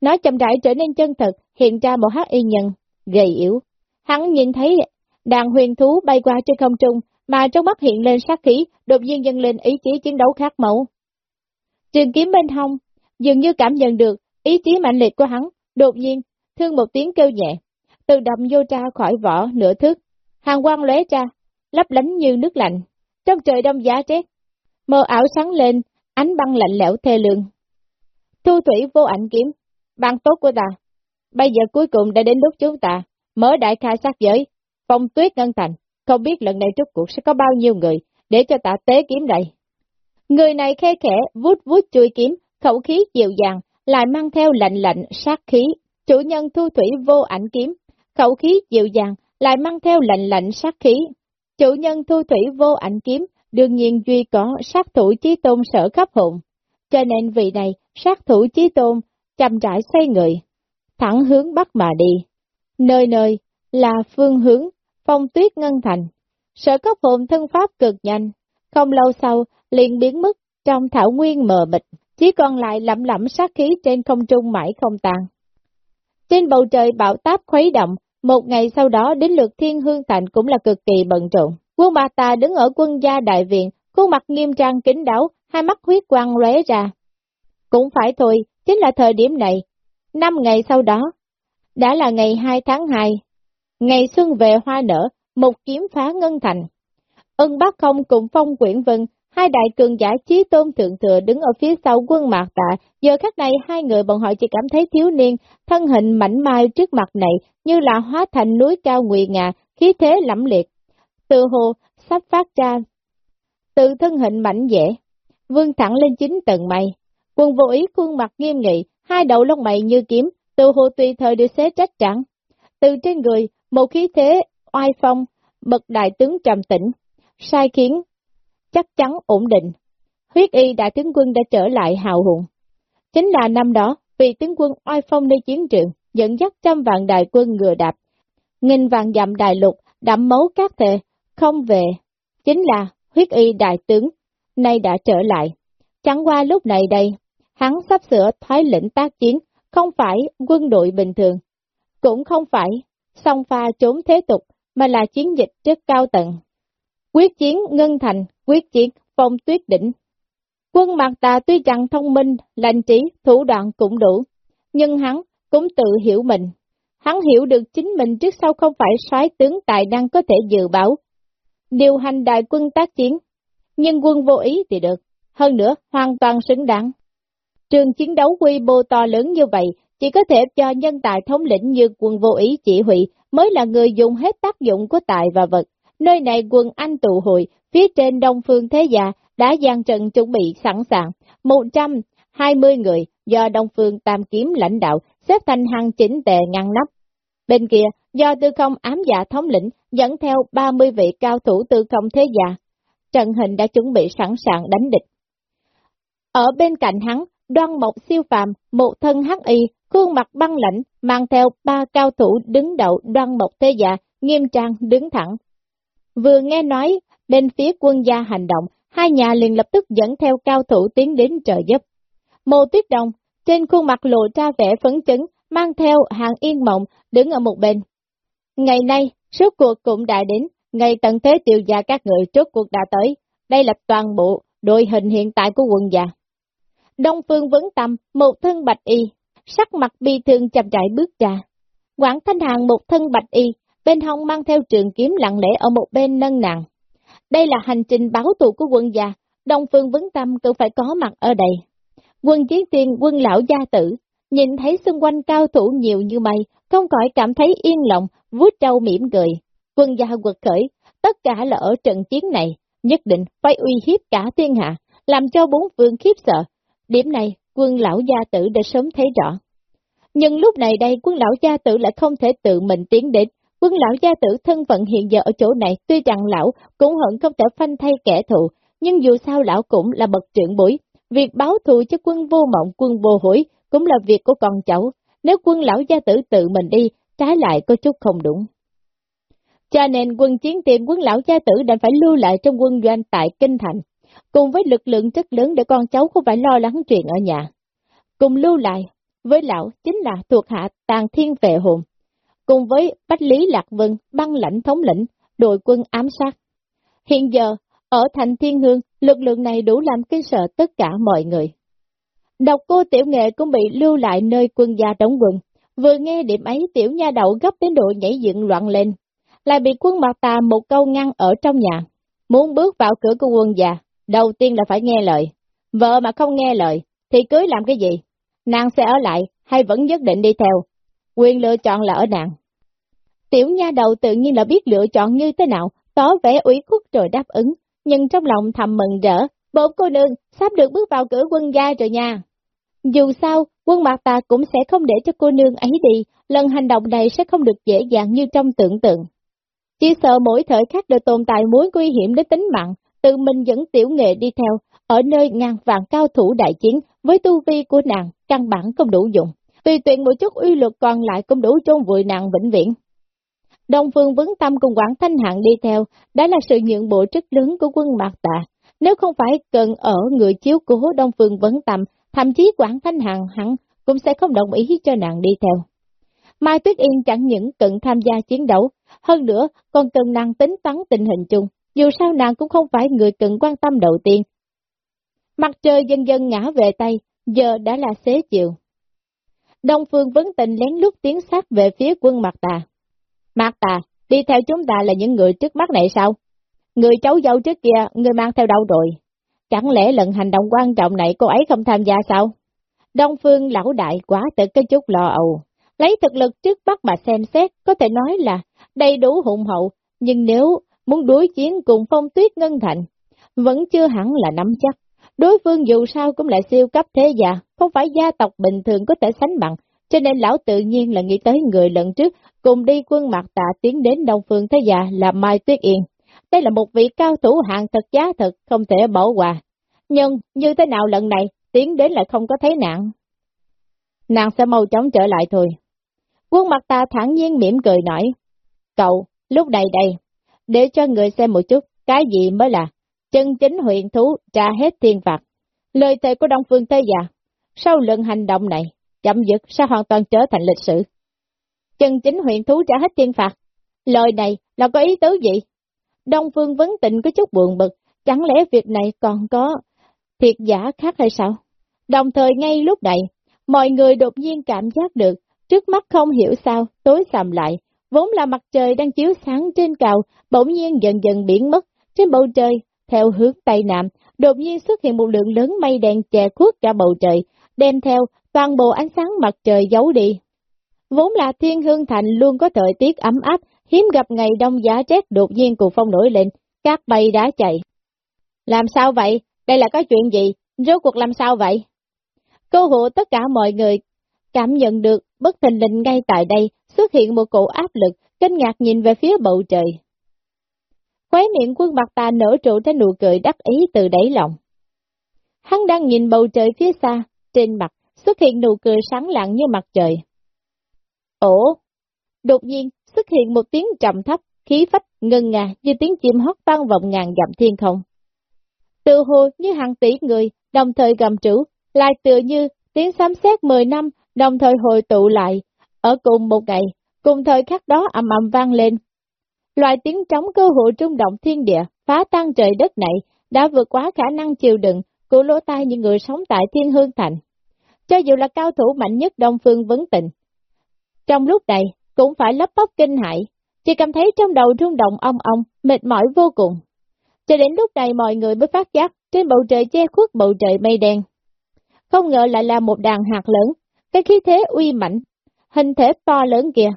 Nó chậm rãi trở nên chân thật, hiện ra một hắc y nhân, gầy yếu. Hắn nhìn thấy đàn huyền thú bay qua trên không trung, mà trong mắt hiện lên sát khí, đột nhiên dâng lên ý chí chiến đấu khác mẫu. Trường kiếm bên hông, dường như cảm nhận được ý chí mạnh liệt của hắn, đột nhiên, thương một tiếng kêu nhẹ, từ đầm vô ra khỏi vỏ nửa thước, hàng quang lóe ra, lấp lánh như nước lạnh, trong trời đông giá rét, mờ ảo sáng lên, ánh băng lạnh lẽo thê lương. Thu thủy vô ảnh kiếm, bạn tốt của ta, bây giờ cuối cùng đã đến lúc chúng ta, mở đại khai sát giới, phong tuyết ngân thành, không biết lần này trúc cuộc sẽ có bao nhiêu người, để cho ta tế kiếm đây. Người này khe khẽ, vút vút chui kiếm, khẩu khí dịu dàng, lại mang theo lạnh lạnh, sát khí. Chủ nhân thu thủy vô ảnh kiếm, khẩu khí dịu dàng, lại mang theo lạnh lạnh sát khí. Chủ nhân thu thủy vô ảnh kiếm, đương nhiên duy có sát thủ chí tôn sở khắp hồn. Cho nên vị này, sát thủ chí tôn, chậm rãi xoay người, thẳng hướng bắc mà đi. Nơi nơi là phương hướng, phong tuyết ngân thành. Sở cấp hồn thân pháp cực nhanh, không lâu sau liền biến mất trong thảo nguyên mờ mịt, chỉ còn lại lẩm lẩm sát khí trên không trung mãi không tàn. Trên bầu trời bão táp khuấy động, một ngày sau đó đến lượt thiên hương thành cũng là cực kỳ bận rộn. Quân bà ta đứng ở quân gia đại viện, khuôn mặt nghiêm trang kính đáo, hai mắt huyết quang lóe ra. Cũng phải thôi, chính là thời điểm này. Năm ngày sau đó, đã là ngày 2 tháng 2, ngày xuân về hoa nở, một kiếm phá ngân thành. Ân Bắc Không cùng Phong Quyển Vân, hai đại cường giả chí tôn thượng thừa đứng ở phía sau quân mạc tạ, giờ khắc này hai người bọn họ chỉ cảm thấy thiếu niên, thân hình mảnh mai trước mặt này như là hóa thành núi cao nguy ngà, khí thế lẫm liệt. Từ hồ sắp phát ra, từ thân hình mảnh dễ, vương thẳng lên chính tầng mây, quân vô ý khuôn mặt nghiêm nghị, hai đầu lông mày như kiếm, từ hồ tùy thời được xé trách trắng. Từ trên người, một khí thế oai phong, bậc đại tướng trầm tĩnh, sai khiến, chắc chắn ổn định. Huyết y đại tướng quân đã trở lại hào hùng. Chính là năm đó, vì tướng quân oai phong nơi chiến trường, dẫn dắt trăm vạn đại quân ngựa đạp, nghìn vạn dặm đại lục, đẫm máu các thề, không về, chính là huyết y đại tướng, nay đã trở lại. Chẳng qua lúc này đây, hắn sắp sửa thoái lĩnh tác chiến, không phải quân đội bình thường, cũng không phải song pha trốn thế tục, mà là chiến dịch rất cao tầng. Quyết chiến ngân thành, quyết chiến phong tuyết đỉnh. Quân Mạc Tà tuy rằng thông minh, lành trí, thủ đoạn cũng đủ, nhưng hắn cũng tự hiểu mình. Hắn hiểu được chính mình trước sau không phải soái tướng tài năng có thể dự báo. Điều hành đại quân tác chiến, nhưng quân vô ý thì được, hơn nữa hoàn toàn xứng đáng. Trường chiến đấu quy mô to lớn như vậy, chỉ có thể cho nhân tài thống lĩnh như quân vô ý chỉ huy mới là người dùng hết tác dụng của tài và vật. Nơi này quân Anh tụ hội, phía trên đông phương thế gia đã gian trận chuẩn bị sẵn sàng, 120 người do đông phương tam kiếm lãnh đạo xếp thành hàng chỉnh tề ngăn nắp. Bên kia, do tư không ám dạ thống lĩnh dẫn theo 30 vị cao thủ tư không thế gia, trận hình đã chuẩn bị sẵn sàng đánh địch. Ở bên cạnh hắn, đoan Mộc siêu phàm, một thân hắc y, khuôn mặt băng lãnh, mang theo ba cao thủ đứng đầu đoan Mộc thế gia, nghiêm trang đứng thẳng. Vừa nghe nói, bên phía quân gia hành động, hai nhà liền lập tức dẫn theo cao thủ tiến đến trợ giúp. Mộ tuyết đồng, trên khuôn mặt lộ ra vẻ phấn chấn, mang theo hàng yên mộng, đứng ở một bên. Ngày nay, số cuộc cũng đã đến, ngày tận thế tiêu gia các người trước cuộc đã tới, đây là toàn bộ đội hình hiện tại của quân gia. Đông Phương Vấn Tâm, một thân bạch y, sắc mặt bi thương chậm rãi bước ra. Quảng Thanh Hàng một thân bạch y, bên hông mang theo trường kiếm lặng lẽ ở một bên nâng nặng. Đây là hành trình báo thù của quân gia, Đông Phương Vấn Tâm cần phải có mặt ở đây. Quân chiến tiên quân lão gia tử, nhìn thấy xung quanh cao thủ nhiều như mây, không khỏi cảm thấy yên lòng, vuốt trâu mỉm cười. Quân gia quật khởi, tất cả là ở trận chiến này, nhất định phải uy hiếp cả thiên hạ, làm cho bốn phương khiếp sợ. Điểm này, quân lão gia tử đã sớm thấy rõ. Nhưng lúc này đây quân lão gia tử lại không thể tự mình tiến đến, quân lão gia tử thân phận hiện giờ ở chỗ này tuy rằng lão cũng hận không thể phanh thay kẻ thù, nhưng dù sao lão cũng là bậc trưởng bối, việc báo thù cho quân vô mộng quân vô hối cũng là việc của con cháu, nếu quân lão gia tử tự mình đi, trái lại có chút không đúng. Cho nên quân chiến tiệm quân lão gia tử đã phải lưu lại trong quân doanh tại Kinh Thành, cùng với lực lượng rất lớn để con cháu không phải lo lắng chuyện ở nhà. Cùng lưu lại, với lão chính là thuộc hạ tàn thiên vệ hồn, cùng với Bách Lý Lạc Vân, băng lãnh thống lĩnh, đội quân ám sát. Hiện giờ, ở thành thiên hương, lực lượng này đủ làm kinh sợ tất cả mọi người. Độc cô tiểu nghệ cũng bị lưu lại nơi quân gia đóng quân, vừa nghe điểm ấy tiểu nha đậu gấp đến độ nhảy dựng loạn lên, lại bị quân mặt tà một câu ngăn ở trong nhà. Muốn bước vào cửa của quân già, đầu tiên là phải nghe lời. Vợ mà không nghe lời, thì cưới làm cái gì? Nàng sẽ ở lại, hay vẫn nhất định đi theo? Quyền lựa chọn là ở nàng. Tiểu nha đầu tự nhiên là biết lựa chọn như thế nào, tỏ vẻ ủy khuất rồi đáp ứng, nhưng trong lòng thầm mừng rỡ, bốn cô nương sắp được bước vào cửa quân gia rồi nha. Dù sao, quân mạc tà cũng sẽ không để cho cô nương ấy đi, lần hành động này sẽ không được dễ dàng như trong tưởng tượng. Chỉ sợ mỗi thời khắc đều tồn tại mối nguy hiểm đến tính mạng, tự mình dẫn tiểu nghệ đi theo, ở nơi ngàn vạn cao thủ đại chiến, với tu vi của nàng, căn bản không đủ dụng. Tùy tuyển một chút uy lực còn lại cũng đủ chôn vùi nàng vĩnh viễn. Đông Phương Vấn Tâm cùng Quảng Thanh Hạng đi theo, đã là sự nhượng bộ rất lớn của quân Mạc Tạ. Nếu không phải cần ở người chiếu cố Đông Phương Vấn Tâm, thậm chí Quảng Thanh Hạng hẳn cũng sẽ không đồng ý cho nàng đi theo. Mai Tuyết Yên chẳng những cần tham gia chiến đấu, hơn nữa còn cần nàng tính toán tình hình chung, dù sao nàng cũng không phải người cần quan tâm đầu tiên. Mặt trời dần dần ngã về Tây, giờ đã là xế chiều. Đông Phương Vấn Tình lén lút tiến sát về phía quân Mạc Tà. Mạc Tà, đi theo chúng ta là những người trước mắt này sao? Người cháu dâu trước kia, người mang theo đâu rồi? Chẳng lẽ lần hành động quan trọng này cô ấy không tham gia sao? Đông Phương lão đại quá tự cái chút lo ầu. Lấy thực lực trước mắt mà xem xét, có thể nói là đầy đủ hùng hậu, nhưng nếu muốn đối chiến cùng phong tuyết ngân thành, vẫn chưa hẳn là nắm chắc. Đối phương dù sao cũng là siêu cấp thế gia, không phải gia tộc bình thường có thể sánh bằng, cho nên lão tự nhiên là nghĩ tới người lần trước cùng đi quân mặt tạ tiến đến Đông Phương Thế Gia là Mai Tuyết Yên. Đây là một vị cao thủ hạng thật giá thật, không thể bỏ qua. Nhưng như thế nào lần này, tiến đến lại không có thấy nạn. Nàng sẽ mau chóng trở lại thôi. Quân mặt ta thẳng nhiên mỉm cười nói, cậu, lúc này đây, để cho người xem một chút, cái gì mới là chân chính huyện thú trả hết thiên phạt. Lời thề của Đông Phương Tây Già, sau lần hành động này, chậm dứt sẽ hoàn toàn trở thành lịch sử. Chân chính huyện thú trả hết thiên phạt, lời này là có ý tứ gì? Đông Phương Vấn Tịnh có chút buồn bực, chẳng lẽ việc này còn có thiệt giả khác hay sao? Đồng thời ngay lúc này, mọi người đột nhiên cảm giác được, trước mắt không hiểu sao, tối sầm lại, vốn là mặt trời đang chiếu sáng trên cầu, bỗng nhiên dần dần biến mất, trên bầu trời, theo hướng Tây Nam, đột nhiên xuất hiện một lượng lớn mây đen che khuất cả bầu trời, đem theo toàn bộ ánh sáng mặt trời giấu đi. Vốn là thiên hương thành luôn có thời tiết ấm áp, hiếm gặp ngày đông giá rét đột nhiên cùng phong nổi lên, các bay đã chạy. Làm sao vậy? Đây là có chuyện gì? Rốt cuộc làm sao vậy? Cô hộ tất cả mọi người cảm nhận được bất thình lình ngay tại đây xuất hiện một cổ áp lực, kinh ngạc nhìn về phía bầu trời. Khóe miệng quân mặt ta nở trụ ra nụ cười đắc ý từ đáy lòng. Hắn đang nhìn bầu trời phía xa, trên mặt xuất hiện nụ cười sáng lạng như mặt trời. Ồ! Đột nhiên xuất hiện một tiếng trầm thấp, khí phách, ngân ngà như tiếng chim hót vang vọng ngàn dặm thiên không. Tự hồ như hàng tỷ người, đồng thời gầm trữ, lại tựa như tiếng sấm sét 10 năm, đồng thời hồi tụ lại, ở cùng một ngày, cùng thời khắc đó ầm ầm vang lên. Loại tiếng trống cơ hội trung động thiên địa, phá tan trời đất này, đã vượt quá khả năng chịu đựng của lỗ tai những người sống tại Thiên Hương Thành. Cho dù là cao thủ mạnh nhất Đông Phương Vấn Tịnh. Trong lúc này, cũng phải lấp bóc kinh hại, chỉ cảm thấy trong đầu rung động ong ong, mệt mỏi vô cùng. Cho đến lúc này mọi người mới phát giác, trên bầu trời che khuất bầu trời mây đen. Không ngờ lại là một đàn hạt lớn, cái khí thế uy mạnh, hình thể to lớn kìa.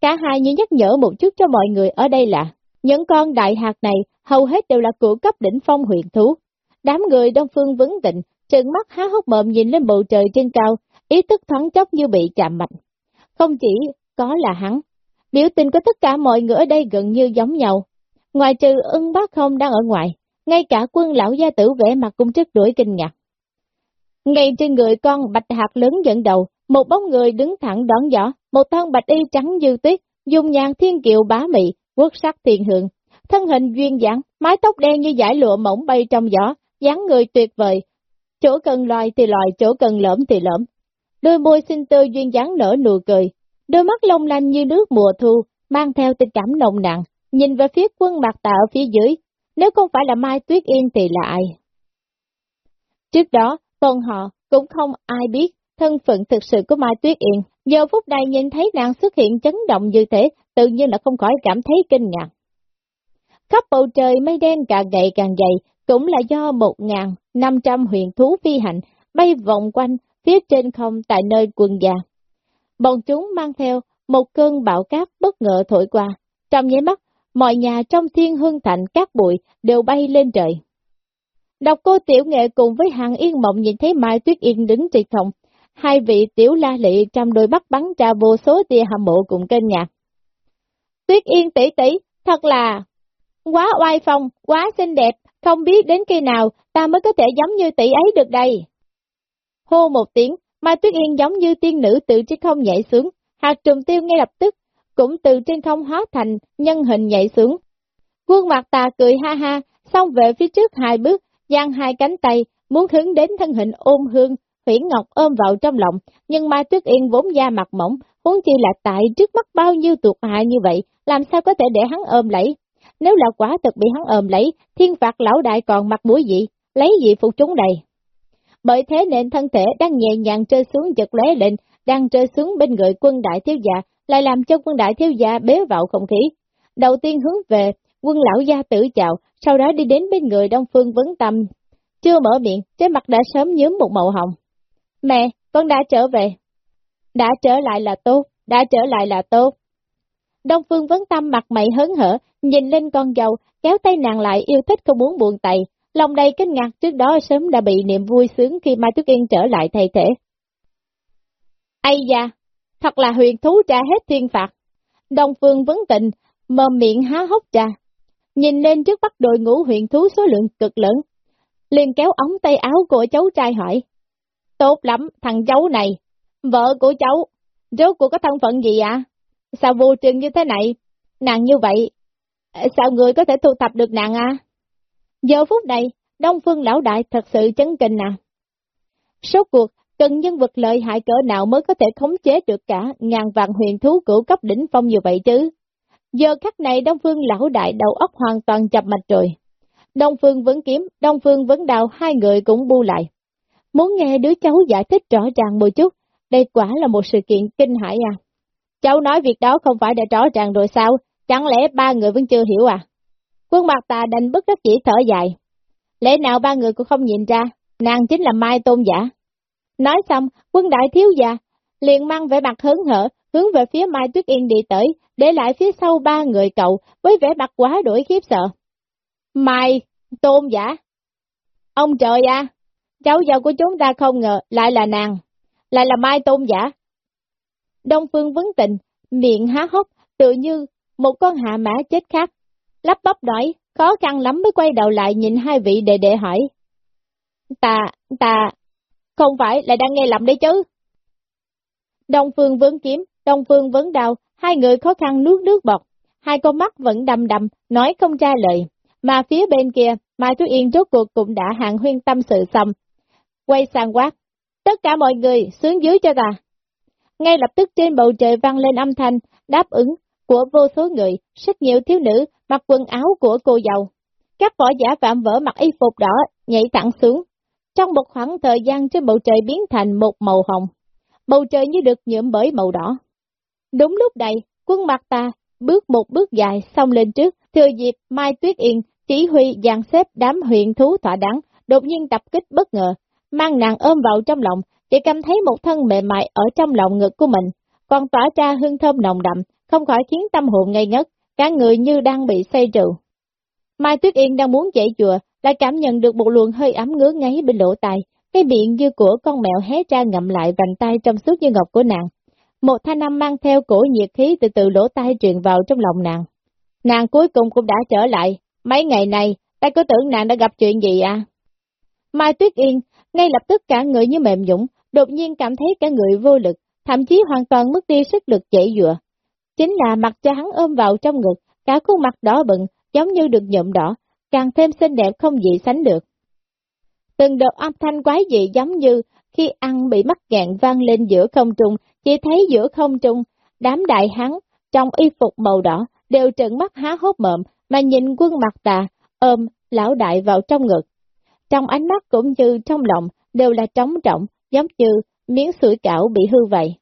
Cả hai như nhắc nhở một chút cho mọi người ở đây là, những con đại hạt này hầu hết đều là của cấp đỉnh phong huyền thú. Đám người đông phương vấn định, trừng mắt há hốc mồm nhìn lên bầu trời trên cao, ý thức thoáng chốc như bị chạm mạnh. Không chỉ có là hắn, biểu tình của tất cả mọi người ở đây gần như giống nhau. Ngoài trừ ưng bác không đang ở ngoài, ngay cả quân lão gia tử vẻ mặt cũng chất đuổi kinh ngạc. Ngay trên người con bạch hạt lớn dẫn đầu, một bóng người đứng thẳng đón gió, một thân bạch y trắng như tuyết, dùng nhàn thiên kiệu bá mị, quốc sắc thiền hưởng, Thân hình duyên dáng, mái tóc đen như giải lụa mỏng bay trong gió, dáng người tuyệt vời. Chỗ cần loài thì loài, chỗ cần lõm thì lõm. Đôi môi xinh tươi duyên dáng nở nụ cười, đôi mắt long lanh như nước mùa thu, mang theo tình cảm nồng nặng, nhìn về phía quân mặt tạ ở phía dưới, nếu không phải là Mai Tuyết Yên thì là ai? Trước đó, bọn họ cũng không ai biết thân phận thực sự của Mai Tuyết Yên, giờ phút này nhìn thấy nàng xuất hiện chấn động như thế, tự nhiên là không khỏi cảm thấy kinh ngạc. Khắp bầu trời mây đen càng ngày càng dày, cũng là do 1.500 huyền thú phi hành bay vòng quanh phía trên không tại nơi quân già. Bọn chúng mang theo một cơn bão cát bất ngờ thổi qua, trong nháy mắt, mọi nhà trong thiên hương thành các bụi đều bay lên trời. Đọc cô tiểu nghệ cùng với hàng yên mộng nhìn thấy Mai Tuyết Yên đứng trên phòng, hai vị tiểu la lị trong đôi mắt bắn ra vô số tia hâm mộ cùng kênh nhạc. Tuyết Yên tỷ tỷ, thật là quá oai phong, quá xinh đẹp, không biết đến khi nào ta mới có thể giống như tỷ ấy được đây. Hô một tiếng, Mai Tuyết Yên giống như tiên nữ từ trên không nhảy xuống, hạt trùng tiêu ngay lập tức, cũng từ trên không hóa thành nhân hình nhảy xuống. Quân mặt tà cười ha ha, xong về phía trước hai bước, giang hai cánh tay, muốn hướng đến thân hình ôm hương, Huyển Ngọc ôm vào trong lòng, nhưng Mai Tuyết Yên vốn da mặt mỏng, huống chi là tại trước mắt bao nhiêu tuột hại như vậy, làm sao có thể để hắn ôm lấy. Nếu là quả thực bị hắn ôm lấy, thiên phạt lão đại còn mặt mũi gì, lấy gì phục chúng đầy. Bởi thế nên thân thể đang nhẹ nhàng rơi xuống giật lóe lên, đang rơi xuống bên người quân đại thiếu gia, lại làm cho quân đại thiếu gia bế vào không khí. Đầu tiên hướng về, quân lão gia tử chào, sau đó đi đến bên người Đông Phương Vấn Tâm. Chưa mở miệng, trên mặt đã sớm nhớm một màu hồng. Mẹ, con đã trở về. Đã trở lại là tốt, đã trở lại là tốt. Đông Phương Vấn Tâm mặt mày hớn hở, nhìn lên con dâu, kéo tay nàng lại yêu thích không muốn buồn tay, lòng đầy kinh ngạc trước đó sớm đã bị niềm vui sướng khi Mai Tuyết Yên trở lại thay thể. Ây da, thật là huyền thú trả hết thiên phạt. Đông Phương Vấn Tịnh, mờ miệng há hốc ra, nhìn lên trước bắt đội ngũ huyền thú số lượng cực lớn, liền kéo ống tay áo của cháu trai hỏi. Tốt lắm, thằng cháu này, vợ của cháu, rốt cuộc có thân phận gì ạ? Sao vô trường như thế này? Nàng như vậy, sao người có thể thu thập được nàng à? Giờ phút này, Đông Phương Lão Đại thật sự chấn kinh à. Số cuộc, cần nhân vật lợi hại cỡ nào mới có thể khống chế được cả ngàn vạn huyền thú cửu cấp đỉnh phong như vậy chứ? Giờ khắc này Đông Phương Lão Đại đầu óc hoàn toàn chập mạch rồi. Đông Phương vẫn kiếm, Đông Phương vẫn đào hai người cũng bu lại. Muốn nghe đứa cháu giải thích rõ ràng một chút, đây quả là một sự kiện kinh hãi à. Cháu nói việc đó không phải đã rõ ràng rồi sao, chẳng lẽ ba người vẫn chưa hiểu à? Quân mặt ta đành bất đắc chỉ thở dài. Lẽ nào ba người cũng không nhìn ra, nàng chính là Mai Tôn Giả. Nói xong, quân đại thiếu già, liền mang vẻ mặt hớn hở, hướng về phía Mai Tuyết Yên đi tới, để lại phía sau ba người cậu, với vẻ mặt quá đổi khiếp sợ. Mai, Tôn Giả. Ông trời à, cháu dâu của chúng ta không ngờ lại là nàng, lại là Mai Tôn Giả. Đông Phương vấn tình, miệng há hốc, tự như một con hạ mã chết khác. Lắp bắp nói, khó khăn lắm mới quay đầu lại nhìn hai vị đệ đệ hỏi. Ta, ta, không phải là đang nghe lầm đấy chứ. Đông Phương vấn kiếm, Đông Phương vấn đào, hai người khó khăn nuốt nước bọt, hai con mắt vẫn đầm đầm, nói không ra lời. Mà phía bên kia, Mai Thú Yên rốt cuộc cũng đã hạng huyên tâm sự xong. Quay sang quát, tất cả mọi người xuống dưới cho ta. Ngay lập tức trên bầu trời vang lên âm thanh, đáp ứng của vô số người, rất nhiều thiếu nữ mặc quần áo của cô giàu. Các võ giả vạm vỡ mặc y phục đỏ, nhảy thẳng xuống. Trong một khoảng thời gian trên bầu trời biến thành một màu hồng. Bầu trời như được nhuộm bởi màu đỏ. Đúng lúc này, quân mặt ta bước một bước dài xong lên trước, thừa dịp Mai Tuyết Yên chỉ huy dàn xếp đám huyện thú thỏa đáng, đột nhiên tập kích bất ngờ, mang nàng ôm vào trong lòng, chỉ cảm thấy một thân mềm mại ở trong lòng ngực của mình, còn tỏa ra hương thơm nồng đậm, không khỏi khiến tâm hồn ngây ngất, cả người như đang bị say rượu. Mai Tuyết Yên đang muốn dậy chùa, lại cảm nhận được một luồng hơi ấm ngứa ngáy bên lỗ tai, cái miệng như của con mèo hé ra ngậm lại vành tay trong suốt như ngọc của nàng. Một thanh âm mang theo cổ nhiệt khí từ từ lỗ tai truyền vào trong lòng nàng. Nàng cuối cùng cũng đã trở lại, mấy ngày này, ta có tưởng nàng đã gặp chuyện gì à? Mai Tuyết Yên, ngay lập tức cả người như mềm nhũng, đột nhiên cảm thấy cả người vô lực, thậm chí hoàn toàn mất đi sức lực chạy dựa. Chính là mặt cho hắn ôm vào trong ngực, cả khuôn mặt đỏ bừng, giống như được nhuộm đỏ, càng thêm xinh đẹp không gì sánh được. Từng đợt âm thanh quái dị giống như khi ăn bị mắc nghẹn vang lên giữa không trung, chỉ thấy giữa không trung, đám đại hắn trong y phục màu đỏ đều trợn mắt há hốt mộm mà nhìn quân mặt tà, ôm lão đại vào trong ngực. Trong ánh mắt cũng như trong lòng đều là trống trọng, giống như miếng sủi cảo bị hư vậy.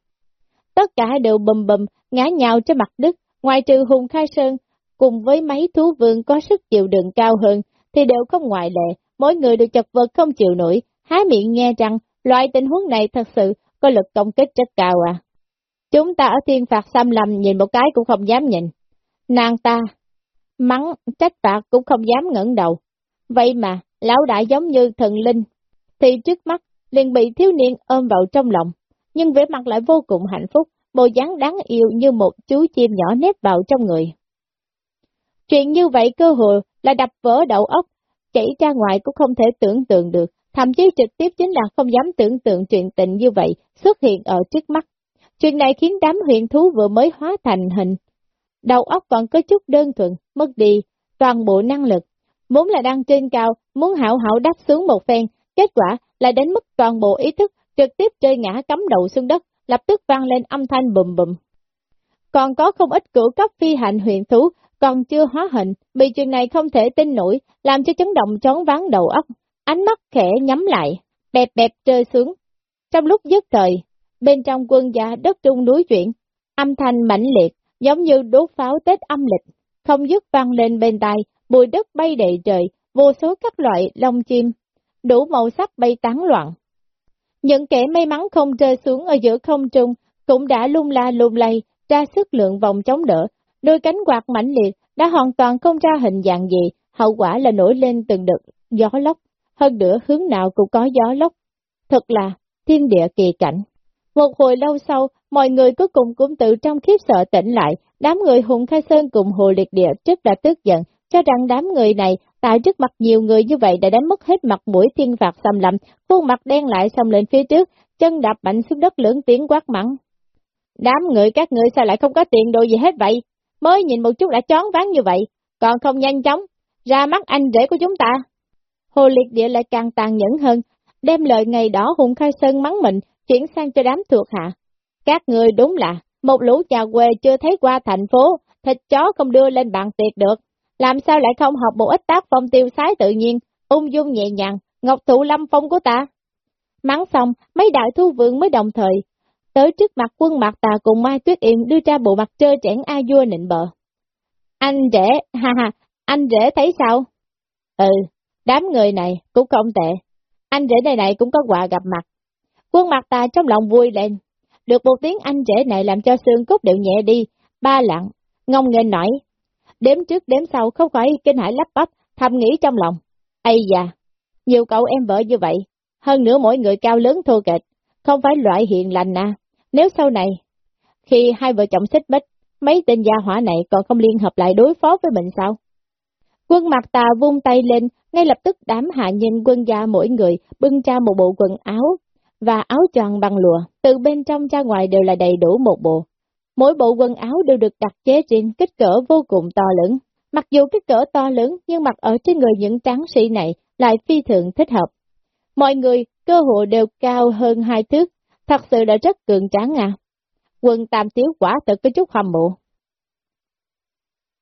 Tất cả đều bầm bầm, ngã nhào trên mặt đất, ngoài trừ Hùng Khai Sơn, cùng với mấy thú vương có sức chịu đựng cao hơn, thì đều không ngoại lệ, mỗi người đều chật vật không chịu nổi, há miệng nghe rằng loại tình huống này thật sự có lực công kích rất cao à. Chúng ta ở thiên phạt xâm lầm nhìn một cái cũng không dám nhìn. Nàng ta, mắng, trách phạt cũng không dám ngẩng đầu. Vậy mà, lão đại giống như thần linh, thì trước mắt liền bị thiếu niên ôm vào trong lòng, nhưng vẻ mặt lại vô cùng hạnh phúc, bộ dáng đáng yêu như một chú chim nhỏ nếp vào trong người. Chuyện như vậy cơ hội là đập vỡ đầu óc, chảy ra ngoài cũng không thể tưởng tượng được, thậm chí trực tiếp chính là không dám tưởng tượng chuyện tình như vậy xuất hiện ở trước mắt. Chuyện này khiến đám huyền thú vừa mới hóa thành hình. Đầu óc còn có chút đơn thuần, mất đi, toàn bộ năng lực. Muốn là đang trên cao, muốn hảo hảo đáp xuống một phen, kết quả là đánh mất toàn bộ ý thức, trực tiếp rơi ngã cắm đầu xuống đất, lập tức vang lên âm thanh bùm bùm. Còn có không ít cửu cấp phi hành huyện thú, còn chưa hóa hình, bị chuyện này không thể tin nổi, làm cho chấn động chóng ván đầu óc, ánh mắt khẽ nhắm lại, bẹp bẹp rơi xuống. Trong lúc dứt thời, bên trong quân gia đất trung núi chuyển, âm thanh mãnh liệt, giống như đốt pháo Tết âm lịch, không dứt vang lên bên tai, bụi đất bay đầy trời, vô số các loại lông chim, đủ màu sắc bay tán loạn. Những kẻ may mắn không rơi xuống ở giữa không trung, cũng đã lung la lung lay, ra sức lượng vòng chống đỡ, đôi cánh quạt mãnh liệt đã hoàn toàn không ra hình dạng gì, hậu quả là nổi lên từng đợt gió lốc, hơn nữa hướng nào cũng có gió lốc. Thật là thiên địa kỳ cảnh. Một hồi lâu sau, mọi người cuối cùng cũng tự trong khiếp sợ tỉnh lại, đám người Hùng Khai Sơn cùng Hồ Liệt Địa rất là tức giận, cho rằng đám người này tại trước mặt nhiều người như vậy đã đánh mất hết mặt mũi thiên phạt xâm lầm, khuôn mặt đen lại xông lên phía trước, chân đạp mạnh xuống đất lớn tiếng quát mắng. Đám người các người sao lại không có tiền đồ gì hết vậy? Mới nhìn một chút đã chón ván như vậy, còn không nhanh chóng, ra mắt anh rể của chúng ta. Hồ liệt địa lại càng tàn nhẫn hơn, đem lời ngày đó hùng khai sơn mắng mình, chuyển sang cho đám thuộc hạ. Các người đúng là, một lũ nhà quê chưa thấy qua thành phố, thịt chó không đưa lên bàn tiệc được. Làm sao lại không học một ít tác phong tiêu sái tự nhiên, ung dung nhẹ nhàng, ngọc thụ lâm phong của ta? Mắng xong, mấy đại thu vượng mới đồng thời, tới trước mặt quân mặt tà cùng Mai Tuyết Yên đưa ra bộ mặt trơ trẽn a vua nịnh bờ. Anh rể, ha ha, anh rể thấy sao? Ừ, đám người này cũng không tệ, anh rể này này cũng có quà gặp mặt. Quân mặt tà trong lòng vui lên, được một tiếng anh rể này làm cho xương cốt đều nhẹ đi, ba lặng, ngông nghênh nổi. Đếm trước đếm sau không khỏi kinh hãi lắp bắp, thầm nghĩ trong lòng. Ây da, nhiều cậu em vợ như vậy, hơn nữa mỗi người cao lớn thô kệch, không phải loại hiện lành à. Nếu sau này, khi hai vợ chồng xích bích, mấy tên gia hỏa này còn không liên hợp lại đối phó với mình sao? Quân mặt tà vung tay lên, ngay lập tức đám hạ nhân quân gia mỗi người bưng ra một bộ quần áo và áo choàng bằng lụa, từ bên trong ra ngoài đều là đầy đủ một bộ. Mỗi bộ quần áo đều được đặt chế riêng kích cỡ vô cùng to lớn. Mặc dù kích cỡ to lớn nhưng mặc ở trên người những tráng sĩ này lại phi thường thích hợp. Mọi người cơ hội đều cao hơn hai thước, thật sự là rất cường tráng à. quần tam thiếu quả thật có chút hâm mộ.